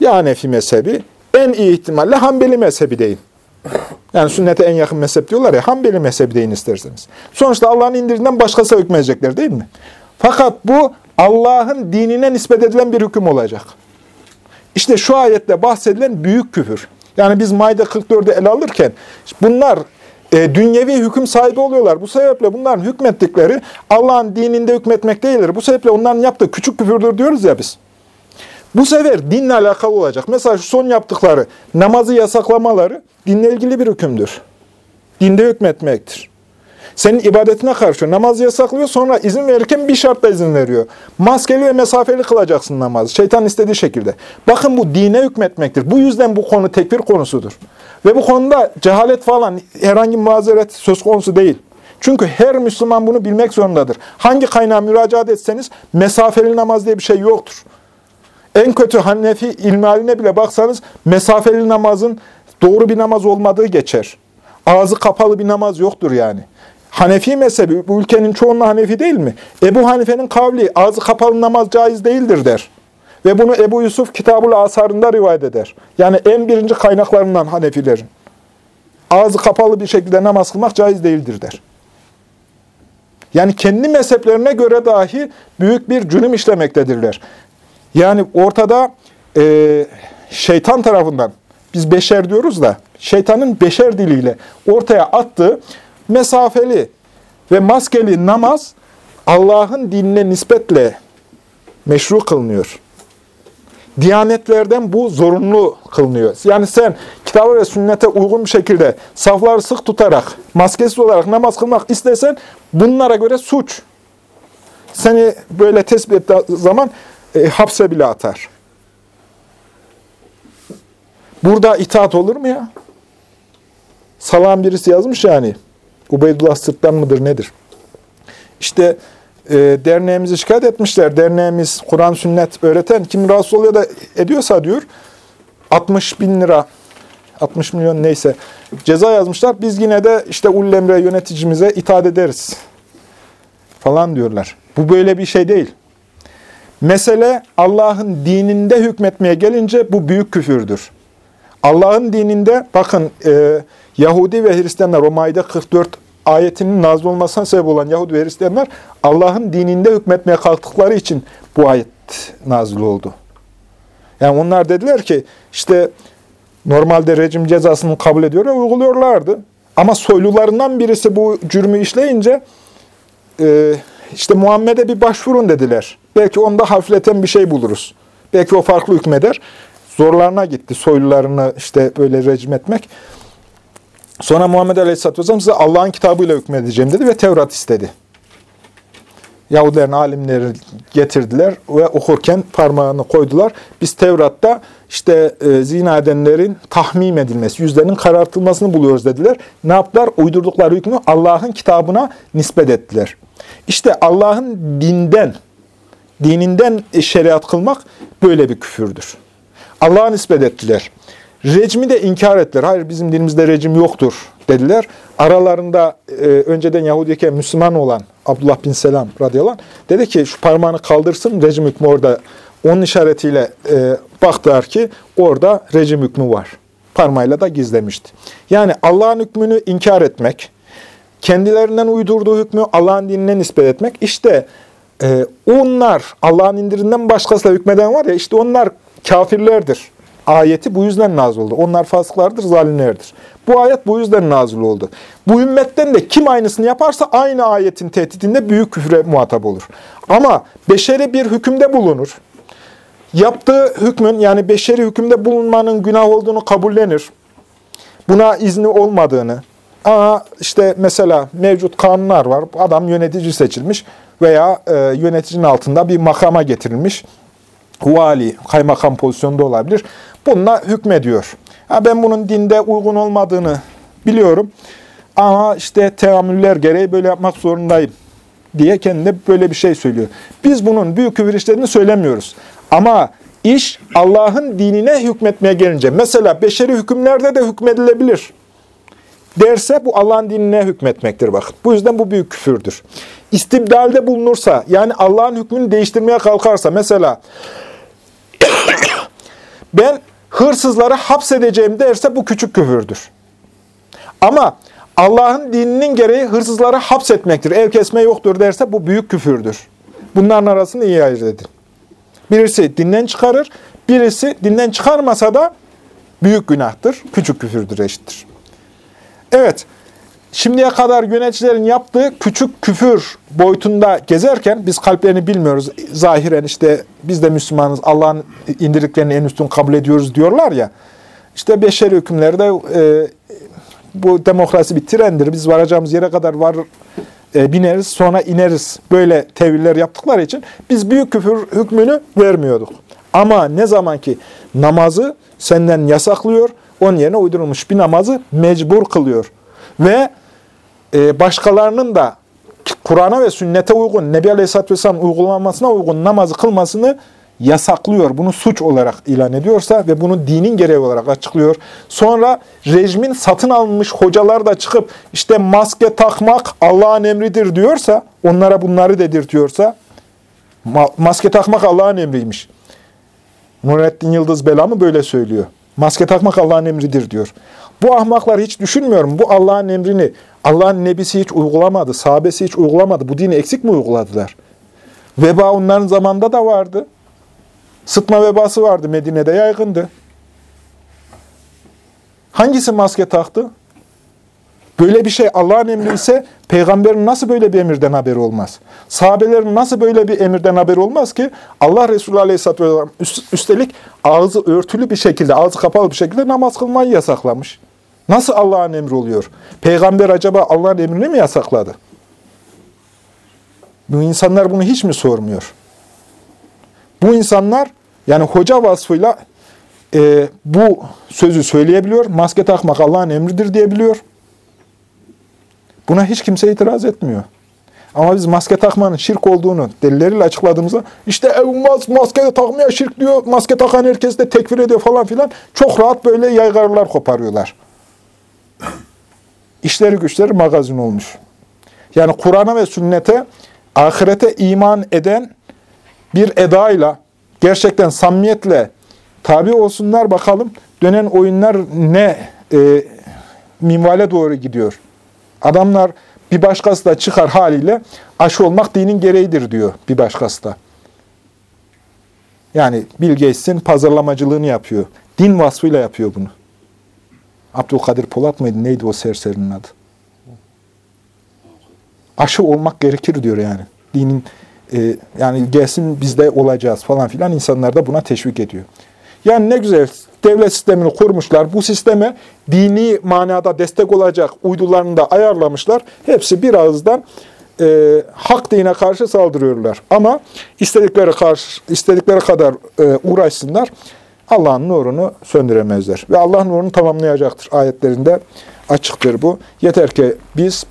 Ya Hanefi mezhebi, en iyi ihtimalle Hanbeli mezhebi deyin. Yani sünnete en yakın mezhep diyorlar ya, Hanbeli mezhebi deyin isterseniz. Sonuçta Allah'ın indirdiğinden başkası hükmedecekler değil mi? Fakat bu Allah'ın dinine nispet edilen bir hüküm olacak. İşte şu ayette bahsedilen büyük küfür. Yani biz Maide 44'ü ele alırken bunlar e, dünyevi hüküm sahibi oluyorlar. Bu sebeple bunların hükmettikleri Allah'ın dininde hükmetmek değildir. Bu sebeple onların yaptığı küçük küfürdür diyoruz ya biz. Bu sefer dinle alakalı olacak. Mesela şu son yaptıkları namazı yasaklamaları dinle ilgili bir hükümdür. Dinde hükmetmektir. Senin ibadetine karşı namaz yasaklıyor sonra izin verirken bir şartla izin veriyor. Maskeli ve mesafeli kılacaksın namazı. Şeytan istediği şekilde. Bakın bu dine hükmetmektir. Bu yüzden bu konu tekfir konusudur. Ve bu konuda cehalet falan herhangi bir mazeret söz konusu değil. Çünkü her Müslüman bunu bilmek zorundadır. Hangi kaynağa müracaat etseniz mesafeli namaz diye bir şey yoktur. En kötü Hanefi ilmihaline bile baksanız mesafeli namazın doğru bir namaz olmadığı geçer. Ağzı kapalı bir namaz yoktur yani. Hanefi mezhebi, bu ülkenin çoğunluğu Hanefi değil mi? Ebu Hanife'nin kavli, ağzı kapalı namaz caiz değildir der. Ve bunu Ebu Yusuf Kitabul Asar'ında rivayet eder. Yani en birinci kaynaklarından Hanefilerin. Ağzı kapalı bir şekilde namaz kılmak caiz değildir der. Yani kendi mezheplerine göre dahi büyük bir cürüm işlemektedirler. Yani ortada e, şeytan tarafından, biz beşer diyoruz da, şeytanın beşer diliyle ortaya attığı mesafeli ve maskeli namaz Allah'ın dinine nispetle meşru kılınıyor. Diyanetlerden bu zorunlu kılınıyor. Yani sen kitaba ve sünnete uygun bir şekilde safları sık tutarak, maskesiz olarak namaz kılmak istesen bunlara göre suç. Seni böyle tespit ettiği zaman e, hapse bile atar. Burada itaat olur mu ya? Salam birisi yazmış yani. Ubeydullah sırttan mıdır nedir? İşte e, derneğimizi şikayet etmişler. Derneğimiz Kur'an sünnet öğreten kim rahatsız oluyor da ediyorsa diyor 60 bin lira 60 milyon neyse ceza yazmışlar. Biz yine de işte ullemre yöneticimize itaat ederiz falan diyorlar. Bu böyle bir şey değil. Mesele Allah'ın dininde hükmetmeye gelince bu büyük küfürdür. Allah'ın dininde bakın e, Yahudi ve Hristiyanlar o Maide 44 ayetinin nazil olmasına sebep olan Yahudi ve Hristiyanlar Allah'ın dininde hükmetmeye kalktıkları için bu ayet nazil oldu. Yani onlar dediler ki işte normalde rejim cezasını kabul ediyor ve uyguluyorlardı. Ama soylularından birisi bu cürmü işleyince e, işte Muhammed'e bir başvurun dediler. Belki onda hafifleten bir şey buluruz. Belki o farklı hükmeder. Zorlarına gitti soylularını işte böyle rejim etmek. Sonra Muhammed Aleyhisselatü Vesselam size Allah'ın kitabıyla hükmedeceğim dedi ve Tevrat istedi. Yahudilerin alimleri getirdiler ve okurken parmağını koydular. Biz Tevrat'ta işte e, zina edenlerin tahmim edilmesi, yüzlerinin karartılmasını buluyoruz dediler. Ne yaptılar? Uydurdukları hükmü Allah'ın kitabına nispet ettiler. İşte Allah'ın dinden, dininden şeriat kılmak böyle bir küfürdür. Allah'a nispet ettiler. Recmi de inkar ettiler. Hayır bizim dinimizde rejim yoktur dediler. Aralarında e, önceden Yahudiyken Müslüman olan Abdullah bin Selam radıyallahu anh, dedi ki şu parmağını kaldırsın rejim hükmü orada. Onun işaretiyle e, baktılar ki orada rejim hükmü var. Parmağıyla da gizlemişti. Yani Allah'ın hükmünü inkar etmek, kendilerinden uydurduğu hükmü Allah'ın dinine nispet etmek, işte e, onlar Allah'ın indirinden başkasıyla hükmeden var ya, işte onlar kafirlerdir ayeti bu yüzden nazil oldu. Onlar fasıklardır, zalimlerdir. Bu ayet bu yüzden nazil oldu. Bu ümmetten de kim aynısını yaparsa aynı ayetin tehdidinde büyük küfre muhatap olur. Ama beşeri bir hükümde bulunur. Yaptığı hükmün yani beşeri hükümde bulunmanın günah olduğunu kabullenir. Buna izni olmadığını. Ama işte mesela mevcut kanunlar var. Adam yönetici seçilmiş veya e, yöneticinin altında bir makama getirilmiş vali, kaymakam pozisyonda olabilir. Bununla hükmediyor. Ha ben bunun dinde uygun olmadığını biliyorum. Ama işte teamüller gereği böyle yapmak zorundayım diye kendine böyle bir şey söylüyor. Biz bunun büyük küfür işlerini söylemiyoruz. Ama iş Allah'ın dinine hükmetmeye gelince, mesela beşeri hükümlerde de hükmedilebilir derse bu Allah'ın dinine hükmetmektir bakın. Bu yüzden bu büyük küfürdür. İstibdalde bulunursa, yani Allah'ın hükmünü değiştirmeye kalkarsa, mesela ben hırsızları hapsedeceğim derse bu küçük küfürdür. Ama Allah'ın dininin gereği hırsızları hapsetmektir. El kesme yoktur derse bu büyük küfürdür. Bunların arasını iyi ayırt edin. Birisi dinden çıkarır, birisi dinden çıkarmasa da büyük günahtır, küçük küfürdür, eşittir. Evet, Şimdiye kadar yöneticilerin yaptığı küçük küfür boyutunda gezerken biz kalplerini bilmiyoruz. Zahiren işte biz de Müslümanız, Allah'ın indirdiklerini en üstün kabul ediyoruz diyorlar ya. İşte beşeri hükümlerde e, bu demokrasi bir trendir. Biz varacağımız yere kadar var e, bineriz sonra ineriz. Böyle teviller yaptıkları için biz büyük küfür hükmünü vermiyorduk. Ama ne zaman ki namazı senden yasaklıyor, onun yerine uydurulmuş bir namazı mecbur kılıyor. Ve başkalarının da Kur'an'a ve sünnete uygun, Nebi Aleyhisselatü Vesselam uygulamasına uygun namazı kılmasını yasaklıyor. Bunu suç olarak ilan ediyorsa ve bunu dinin gereği olarak açıklıyor. Sonra rejimin satın alınmış hocalar da çıkıp işte maske takmak Allah'ın emridir diyorsa, onlara bunları dedirtiyorsa, maske takmak Allah'ın emriymiş. Nurettin Yıldız Belamı böyle söylüyor. Maske takmak Allah'ın emridir diyor. Bu ahmaklar hiç düşünmüyorum. Bu Allah'ın emrini Allah'ın nebisi hiç uygulamadı, sahabesi hiç uygulamadı. Bu dini eksik mi uyguladılar? Veba onların zamanında da vardı. Sıtma vebası vardı, Medine'de yaygındı. Hangisi maske taktı? Böyle bir şey Allah'ın emri ise peygamberin nasıl böyle bir emirden haberi olmaz? Sahabelerin nasıl böyle bir emirden haberi olmaz ki? Allah Resulü Aleyhisselatü Vesselam üstelik ağzı örtülü bir şekilde, ağzı kapalı bir şekilde namaz kılmayı yasaklamış. Nasıl Allah'ın emri oluyor? Peygamber acaba Allah'ın emrini mi yasakladı? Bu insanlar bunu hiç mi sormuyor? Bu insanlar yani hoca vasfıyla e, bu sözü söyleyebiliyor. Maske takmak Allah'ın emridir diyebiliyor. Buna hiç kimse itiraz etmiyor. Ama biz maske takmanın şirk olduğunu delilleriyle açıkladığımızda işte evmaz maske takmaya şirk diyor, maske takan herkes de tekfir ediyor falan filan. Çok rahat böyle yaygarlar koparıyorlar. İşleri güçleri magazin olmuş. Yani Kur'an'a ve sünnete, ahirete iman eden bir edayla, gerçekten samimiyetle tabi olsunlar bakalım dönen oyunlar ne e, minvale doğru gidiyor. Adamlar bir başkası da çıkar haliyle aşı olmak dinin gereğidir diyor bir başkası da. Yani Bill pazarlamacılığını yapıyor. Din vasfıyla yapıyor bunu. Abdülkadir Polat mıydı? Neydi o serserinin adı? Aşı olmak gerekir diyor yani. Dinin e, yani gelsin bizde olacağız falan filan insanlar da buna teşvik ediyor. Yani ne güzel devlet sistemini kurmuşlar. Bu sisteme dini manada destek olacak uydularını da ayarlamışlar. Hepsi bir ağızdan e, hak dine karşı saldırıyorlar. Ama istedikleri karşı istedikleri kadar e, uğraşsınlar. Allah'ın nurunu söndüremezler. Ve Allah nurunu tamamlayacaktır. Ayetlerinde açıktır bu. Yeter ki biz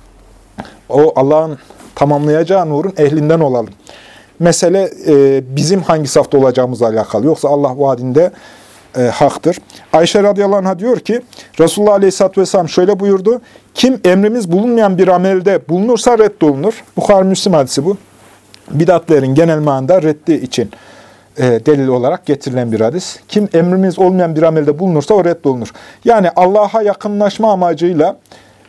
o Allah'ın tamamlayacağı nurun ehlinden olalım. Mesele e, bizim hangi safta olacağımızla alakalı. Yoksa Allah vaadinde e, haktır. Ayşe radıyallahu anh'a diyor ki, Resulullah aleyhisselatü vesselam şöyle buyurdu. Kim emrimiz bulunmayan bir amelde bulunursa reddolunur. Bukhar Müslim hadisi bu. Bidatlerin genel manada reddi için e, delil olarak getirilen bir hadis. Kim emrimiz olmayan bir amelde bulunursa o reddolunur. Yani Allah'a yakınlaşma amacıyla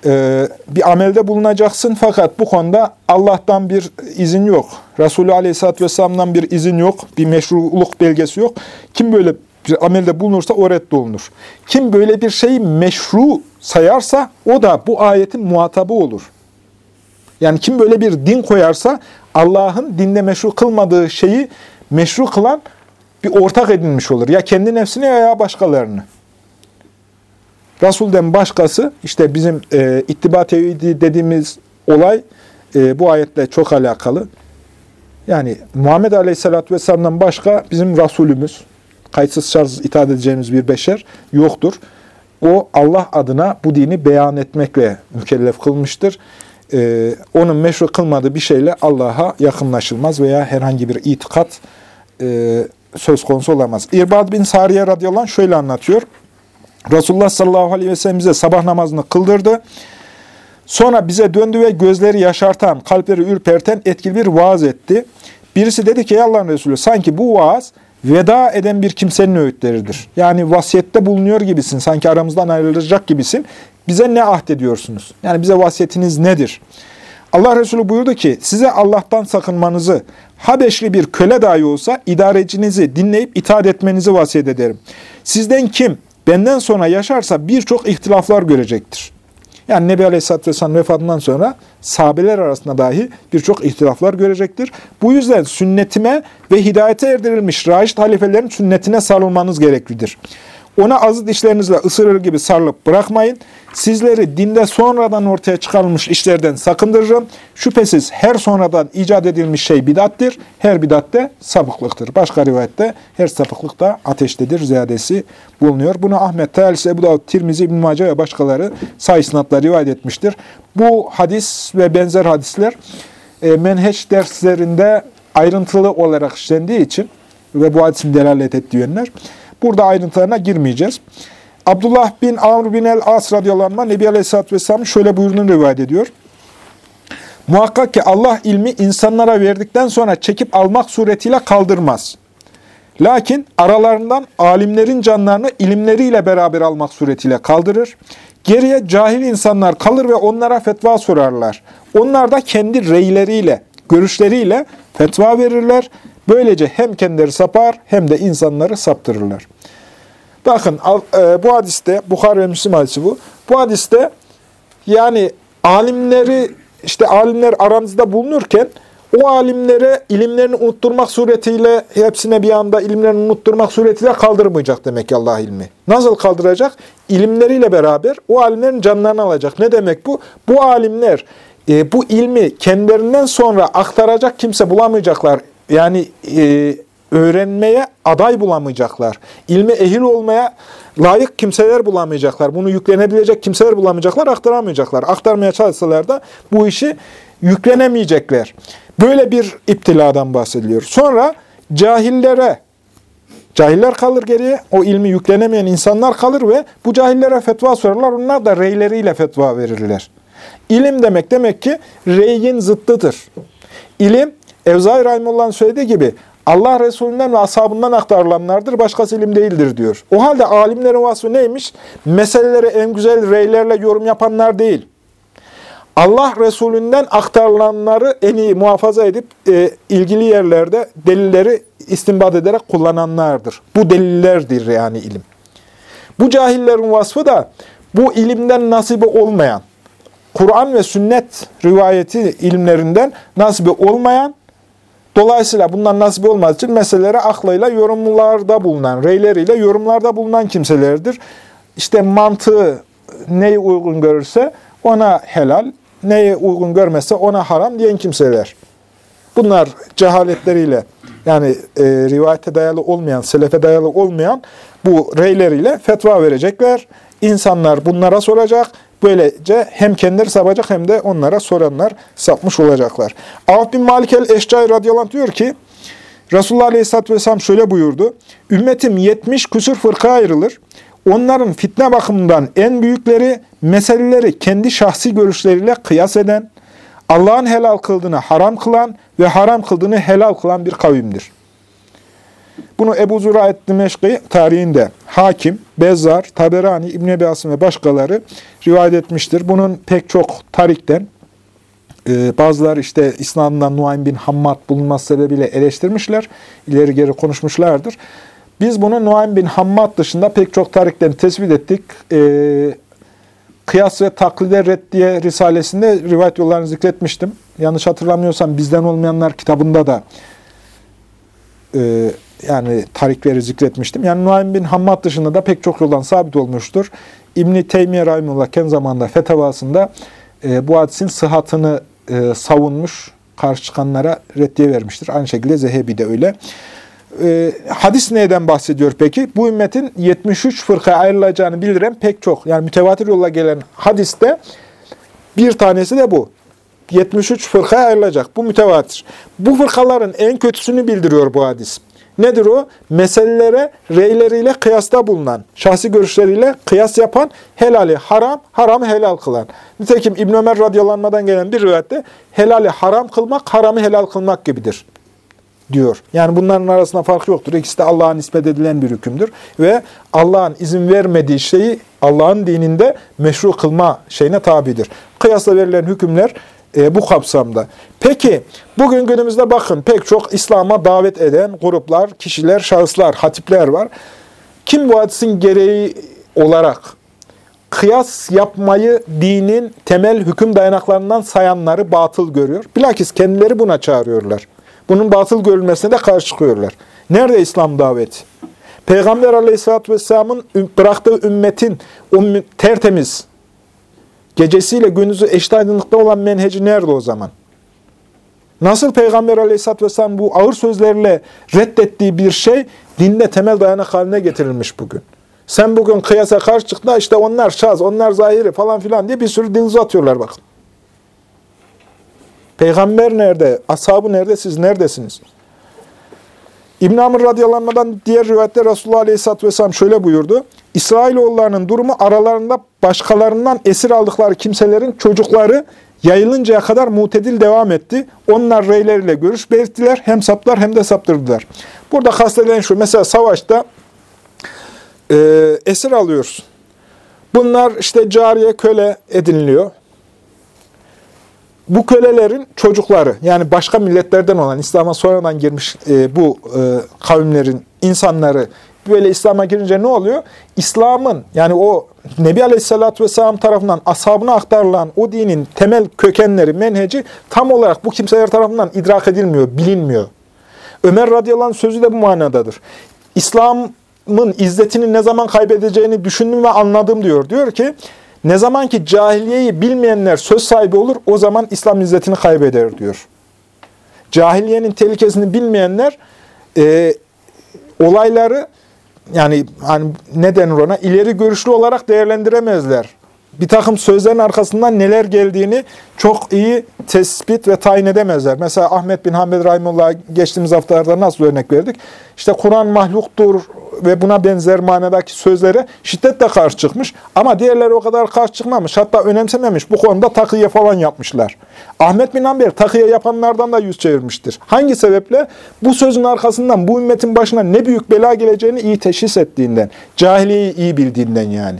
e, bir amelde bulunacaksın fakat bu konuda Allah'tan bir izin yok. Resulü Aleyhisselatü Vesselam'dan bir izin yok, bir meşruluk belgesi yok. Kim böyle bir amelde bulunursa o reddolunur. Kim böyle bir şeyi meşru sayarsa o da bu ayetin muhatabı olur. Yani kim böyle bir din koyarsa Allah'ın dinde meşru kılmadığı şeyi meşru kılan bir ortak edinmiş olur. Ya kendi nefsini ya başkalarını. Resul'den başkası, işte bizim e, ittiba dediğimiz olay e, bu ayetle çok alakalı. Yani Muhammed Aleyhisselatü Vesselam'dan başka bizim Resulümüz, kayıtsız şartsız itaat edeceğimiz bir beşer yoktur. O Allah adına bu dini beyan etmekle mükellef kılmıştır. Ee, onun meşru kılmadığı bir şeyle Allah'a yakınlaşılmaz veya herhangi bir itikat e, söz konusu olamaz. İrbad bin Sariye radıyallahu anh şöyle anlatıyor. Resulullah sallallahu aleyhi ve sellem bize sabah namazını kıldırdı. Sonra bize döndü ve gözleri yaşartan, kalpleri ürperten etkili bir vaaz etti. Birisi dedi ki ey Allah'ın Resulü sanki bu vaaz veda eden bir kimsenin öğütleridir. Yani vasiyette bulunuyor gibisin, sanki aramızdan ayrılacak gibisin. Bize ne ahdediyorsunuz? Yani bize vasiyetiniz nedir? Allah Resulü buyurdu ki, size Allah'tan sakınmanızı, Habeşli bir köle dahi olsa idarecinizi dinleyip itaat etmenizi vasiyet ederim. Sizden kim benden sonra yaşarsa birçok ihtilaflar görecektir. Yani Nebi Aleyhisselatü Vesselam vefatından sonra sahabeler arasında dahi birçok ihtilaflar görecektir. Bu yüzden sünnetime ve hidayete erdirilmiş raşit halifelerin sünnetine sarılmanız gereklidir. Ona azı dişlerinizle ısırır gibi sarılıp bırakmayın. Sizleri dinde sonradan ortaya çıkarılmış işlerden sakındırırım. Şüphesiz her sonradan icat edilmiş şey bidattir. Her bidat de sapıklıktır. Başka rivayette her sapıklık da ateştedir ziyadesi bulunuyor. Bunu Ahmet, Tayalisi, Ebu Davud, Tirmizi, İbn-i Mace ve başkaları sayısınatla rivayet etmiştir. Bu hadis ve benzer hadisler e, menheç derslerinde ayrıntılı olarak işlendiği için ve bu hadisin delalet ettiği yönler Burada ayrıntılarına girmeyeceğiz. Abdullah bin Amr bin el-As radıyallahu Nebi Aleyhisselatü Vesselam şöyle buyurduğunu rivayet ediyor. Muhakkak ki Allah ilmi insanlara verdikten sonra çekip almak suretiyle kaldırmaz. Lakin aralarından alimlerin canlarını ilimleriyle beraber almak suretiyle kaldırır. Geriye cahil insanlar kalır ve onlara fetva sorarlar. Onlar da kendi reyleriyle, görüşleriyle fetva verirler. Böylece hem kendileri sapar hem de insanları saptırırlar. Bakın e, bu hadiste, Bukhara ve Müslim hadisi bu. Bu hadiste yani alimleri, işte alimler aranızda bulunurken o alimlere ilimlerini unutturmak suretiyle hepsine bir anda ilimlerini unutturmak suretiyle kaldırmayacak demek ki Allah ilmi. Nasıl kaldıracak? İlimleriyle beraber o alimlerin canlarını alacak. Ne demek bu? Bu alimler e, bu ilmi kendilerinden sonra aktaracak kimse bulamayacaklar. Yani e, öğrenmeye aday bulamayacaklar. İlme ehil olmaya layık kimseler bulamayacaklar. Bunu yüklenebilecek kimseler bulamayacaklar, aktaramayacaklar. Aktarmaya çalışsalar da bu işi yüklenemeyecekler. Böyle bir iptiladan bahsediliyor. Sonra cahillere, cahiller kalır geriye, o ilmi yüklenemeyen insanlar kalır ve bu cahillere fetva sorarlar. Onlar da reyleriyle fetva verirler. İlim demek demek ki reyin zıttıdır. İlim, Evzai Rahimullah'ın söylediği gibi Allah Resulünden ve ashabından aktarılanlardır, başkası ilim değildir diyor. O halde alimlerin vasfı neymiş? Meseleleri en güzel reylerle yorum yapanlar değil. Allah Resulünden aktarılanları en iyi muhafaza edip e, ilgili yerlerde delilleri istinbat ederek kullananlardır. Bu delillerdir yani ilim. Bu cahillerin vasfı da bu ilimden nasibi olmayan, Kur'an ve sünnet rivayeti ilimlerinden nasibi olmayan, dolayısıyla bundan nasibi olmadığı için meselelere aklıyla yorumlarda bulunan, reyleriyle yorumlarda bulunan kimselerdir. İşte mantığı neyi uygun görürse ona helal, neye uygun görmezse ona haram diyen kimseler. Bunlar cehaletleriyle yani e, rivayete dayalı olmayan, selefe dayalı olmayan bu reyleriyle fetva verecekler. İnsanlar bunlara soracak. Böylece hem kendileri sapacak hem de onlara soranlar sapmış olacaklar. Avf bin Malik el-Eşcai radıyallahu diyor ki, Resulullah aleyhisselatü vesselam şöyle buyurdu. Ümmetim 70 küsur fırka ayrılır. Onların fitne bakımından en büyükleri meseleleri kendi şahsi görüşleriyle kıyas eden, Allah'ın helal kıldığını haram kılan ve haram kıldığını helal kılan bir kavimdir. Bunu Ebu Zürayet Dimeşki tarihinde Hakim, Bezzar, Taberani, İbn Ebi Asım ve başkaları rivayet etmiştir. Bunun pek çok tarikten, e, bazıları işte İslam'dan Nuaym bin Hammad bulunması sebebiyle eleştirmişler, ileri geri konuşmuşlardır. Biz bunu Nuaym bin Hammad dışında pek çok tarikten tespit ettik. E, Kıyas ve Taklide Reddiye Risalesinde rivayet yollarını zikretmiştim. Yanlış hatırlamıyorsam bizden olmayanlar kitabında da e, yani tarikleri zikretmiştim. Yani Nuaym bin Hammad dışında da pek çok yoldan sabit olmuştur. İbn-i Teymiye Rahimullah kendi zamanında fetavasında e, bu hadisin sıhhatını e, savunmuş, karşı çıkanlara reddiye vermiştir. Aynı şekilde Zehebi de öyle. E, hadis neyden bahsediyor peki? Bu ümmetin 73 fırka ayrılacağını bildiren pek çok, yani mütevatir yolla gelen hadiste bir tanesi de bu. 73 fırka ayrılacak. Bu mütevatir. Bu fırkaların en kötüsünü bildiriyor bu hadis. Nedir o? Meselelere reyleriyle kıyasta bulunan, şahsi görüşleriyle kıyas yapan, helali haram, haramı helal kılan. Nitekim İbn Ömer radyalanmadan gelen bir rivayette helali haram kılmak, haramı helal kılmak gibidir diyor. Yani bunların arasında fark yoktur. İkisi de Allah'a nispet edilen bir hükümdür. Ve Allah'ın izin vermediği şeyi Allah'ın dininde meşru kılma şeyine tabidir. Kıyasla verilen hükümler e, bu kapsamda. Peki bugün günümüzde bakın pek çok İslam'a davet eden gruplar, kişiler, şahıslar, hatipler var. Kim bu hadisin gereği olarak kıyas yapmayı dinin temel hüküm dayanaklarından sayanları batıl görüyor. Bilakis kendileri buna çağırıyorlar. Bunun batıl görülmesine de karşı çıkıyorlar. Nerede İslam daveti? Peygamber aleyhissalatü vesselamın bıraktığı ümmetin tertemiz, gecesiyle gündüzü eşit aydınlıkta olan menheci nerede o zaman? Nasıl Peygamber aleyhissalatü vesselam bu ağır sözlerle reddettiği bir şey dinde temel dayanak haline getirilmiş bugün. Sen bugün kıyasa karşı çıktın işte onlar şaz, onlar zahiri falan filan diye bir sürü din uzatıyorlar bakın. Peygamber nerede? Ashabı nerede? Siz neredesiniz? İbn-i Amr radıyallahu diğer rivayette Resulullah aleyhisselatü vesselam şöyle buyurdu. İsrailoğullarının durumu aralarında başkalarından esir aldıkları kimselerin çocukları yayılıncaya kadar mutedil devam etti. Onlar reyleriyle görüş belirttiler. Hem saplar hem de saptırdılar. Burada kastedilen şu, mesela savaşta e, esir alıyoruz. Bunlar işte cariye, köle ediniliyor. Bu kölelerin çocukları, yani başka milletlerden olan, İslam'a sonradan girmiş e, bu e, kavimlerin insanları böyle İslam'a girince ne oluyor? İslam'ın, yani o Nebi Aleyhisselatü Vesselam tarafından ashabına aktarılan o dinin temel kökenleri, menheci tam olarak bu kimseler tarafından idrak edilmiyor, bilinmiyor. Ömer radıyallahu anh sözü de bu manadadır. İslam'ın izzetini ne zaman kaybedeceğini düşündüm ve anladım diyor. Diyor ki, ne zaman ki cahiliyeyi bilmeyenler söz sahibi olur, o zaman İslam izzetini kaybeder diyor. Cahiliyenin tehlikesini bilmeyenler e, olayları yani hani ne denir ona ileri görüşlü olarak değerlendiremezler bir takım sözlerin arkasından neler geldiğini çok iyi tespit ve tayin edemezler. Mesela Ahmet bin Hamid Rahimullah geçtiğimiz haftalarda nasıl örnek verdik? İşte Kur'an mahluktur ve buna benzer manadaki sözlere şiddetle karşı çıkmış. Ama diğerleri o kadar karşı çıkmamış. Hatta önemsememiş. Bu konuda takıya falan yapmışlar. Ahmet bin Hanbel takıya yapanlardan da yüz çevirmiştir. Hangi sebeple? Bu sözün arkasından bu ümmetin başına ne büyük bela geleceğini iyi teşhis ettiğinden, cahiliyeyi iyi bildiğinden yani.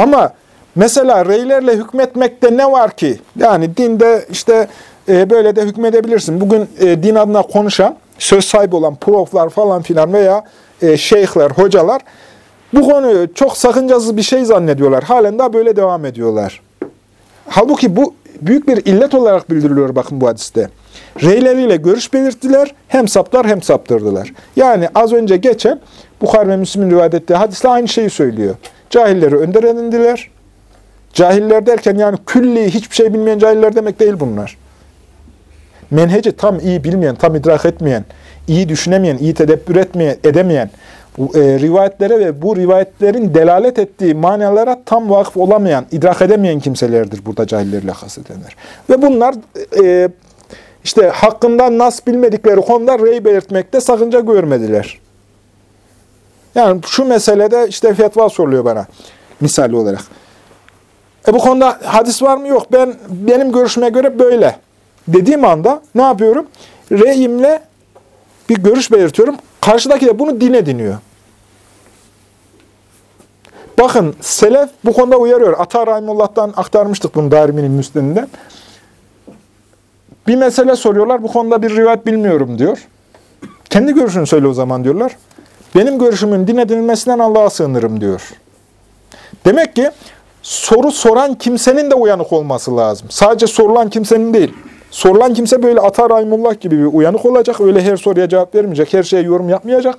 Ama mesela reylerle hükmetmekte ne var ki? Yani dinde işte e, böyle de hükmedebilirsin. Bugün e, din adına konuşan, söz sahibi olan proflar falan filan veya e, şeyhler, hocalar bu konuyu çok sakıncasız bir şey zannediyorlar. Halen daha böyle devam ediyorlar. Halbuki bu büyük bir illet olarak bildiriliyor bakın bu hadiste. Reyleriyle görüş belirttiler, hem saptar hem saptırdılar. Yani az önce geçen Bukhar ve Müslim'in rivayet ettiği hadisle aynı şeyi söylüyor. Cahilleri önder edindiler. Cahiller derken yani külli hiçbir şey bilmeyen cahiller demek değil bunlar. Menheci tam iyi bilmeyen, tam idrak etmeyen, iyi düşünemeyen, iyi tedebbür etmeyen, edemeyen, e, rivayetlere ve bu rivayetlerin delalet ettiği manalara tam vakıf olamayan, idrak edemeyen kimselerdir burada cahillerle kastedilenler. Ve bunlar e, işte hakkında nas bilmedikleri konuda rey belirtmekte sakınca görmediler. Yani şu meselede işte fetva soruluyor bana misali olarak. E bu konuda hadis var mı? Yok. Ben benim görüşüme göre böyle. Dediğim anda ne yapıyorum? Reyimle bir görüş belirtiyorum. Karşıdaki de bunu din ediniyor. Bakın Selef bu konuda uyarıyor. Ata Rahimullah'tan aktarmıştık bunu Darimi'nin müsteninden. Bir mesele soruyorlar. Bu konuda bir rivayet bilmiyorum diyor. Kendi görüşünü söyle o zaman diyorlar. Benim görüşümün din edilmesinden Allah'a sığınırım diyor. Demek ki soru soran kimsenin de uyanık olması lazım. Sadece sorulan kimsenin değil. Sorulan kimse böyle Atar Raymullah gibi bir uyanık olacak. Öyle her soruya cevap vermeyecek. Her şeye yorum yapmayacak.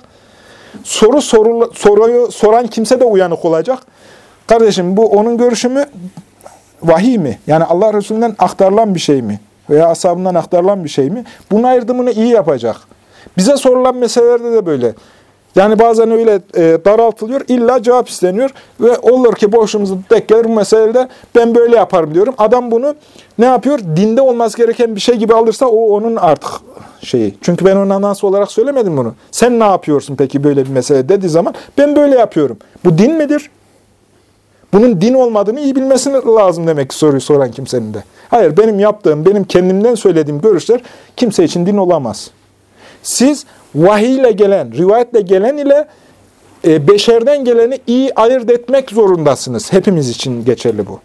Soru soru, soruyu soran kimse de uyanık olacak. Kardeşim bu onun görüşü mü? Vahiy mi? Yani Allah Resulü'nden aktarılan bir şey mi? Veya ashabından aktarılan bir şey mi? Bunun ayrımını iyi yapacak. Bize sorulan meselelerde de böyle. Yani bazen öyle e, daraltılıyor, illa cevap isteniyor ve olur ki boşumuzu tek gelir bu meselede ben böyle yaparım diyorum. Adam bunu ne yapıyor? Dinde olması gereken bir şey gibi alırsa o onun artık şeyi. Çünkü ben ona nasıl olarak söylemedim bunu. Sen ne yapıyorsun peki böyle bir mesele dediği zaman ben böyle yapıyorum. Bu din midir? Bunun din olmadığını iyi bilmesi lazım demek ki soruyu soran kimsenin de. Hayır benim yaptığım, benim kendimden söylediğim görüşler kimse için din olamaz. Siz vahiy ile gelen, rivayetle gelen ile e, beşerden geleni iyi ayırt etmek zorundasınız. Hepimiz için geçerli bu.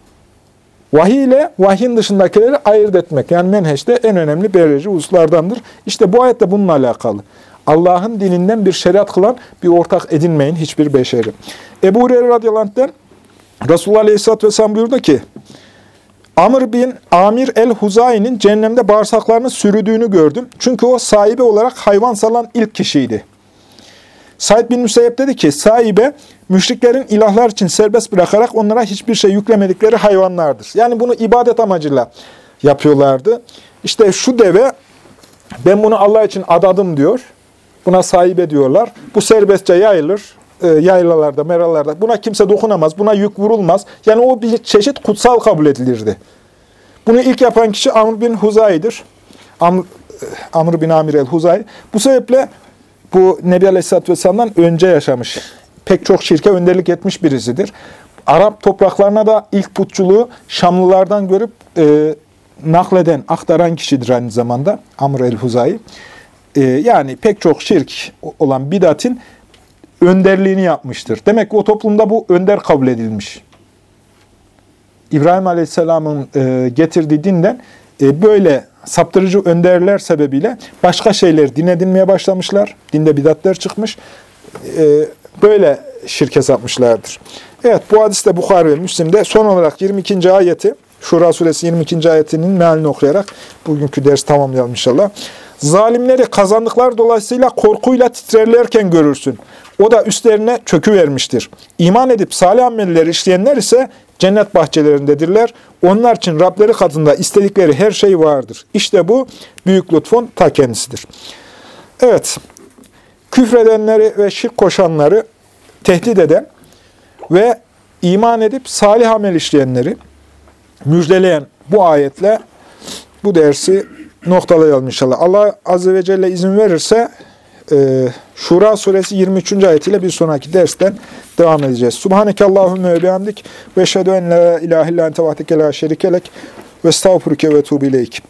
Vahiy ile vahyin dışındakileri ayırt etmek. Yani menheşte en önemli belirleyici hususlardandır. İşte bu ayette bununla alakalı. Allah'ın dininden bir şeriat kılan bir ortak edinmeyin hiçbir beşeri. Ebu Hureyre radıyallahu anh'den Resulullah aleyhisselatü vesselam buyurdu ki, Amr bin Amir el-Huzayi'nin cehennemde bağırsaklarını sürüdüğünü gördüm. Çünkü o sahibi olarak hayvan salan ilk kişiydi. Said bin Müseyyep dedi ki, sahibe müşriklerin ilahlar için serbest bırakarak onlara hiçbir şey yüklemedikleri hayvanlardır. Yani bunu ibadet amacıyla yapıyorlardı. İşte şu deve, ben bunu Allah için adadım diyor. Buna sahibe diyorlar. Bu serbestçe yayılır yaylalarda, meralarda buna kimse dokunamaz, buna yük vurulmaz. Yani o bir çeşit kutsal kabul edilirdi. Bunu ilk yapan kişi Amr bin Huzay'dır. Amr, e, Amr bin Amir el-Huzay. Bu sebeple bu Nebi Aleyhisselatü Vesselam'dan önce yaşamış, pek çok şirke önderlik etmiş birisidir. Arap topraklarına da ilk putçuluğu Şamlılardan görüp e, nakleden, aktaran kişidir aynı zamanda Amr el-Huzay. e, yani pek çok şirk olan bidatin önderliğini yapmıştır. Demek ki o toplumda bu önder kabul edilmiş. İbrahim Aleyhisselam'ın e, getirdiği dinden e, böyle saptırıcı önderler sebebiyle başka şeyler din edinmeye başlamışlar. Dinde bidatler çıkmış. E, böyle şirke sapmışlardır. Evet bu hadiste Bukhari ve Müslim'de son olarak 22. ayeti Şura suresi 22. ayetinin mealini okuyarak bugünkü ders tamamlayalım inşallah. Zalimleri kazandıklar dolayısıyla korkuyla titrerlerken görürsün. O da üstlerine çökü vermiştir. İman edip salih ameller işleyenler ise cennet bahçelerindedirler. Onlar için Rableri katında istedikleri her şey vardır. İşte bu büyük lütfun ta kendisidir. Evet, küfredenleri ve şirk koşanları tehdit eden ve iman edip salih amel işleyenleri müjdeleyen bu ayetle bu dersi noktalayalım inşallah. Allah Azze ve Celle izin verirse e, Şura suresi 23. ayetiyle bir sonraki dersten devam edeceğiz. Subhaneke Allahümme ve bihamdik ve şedü en la ilahe illa ente vahdeke la şerikelek ve estağfurüke ve tuğbileyk.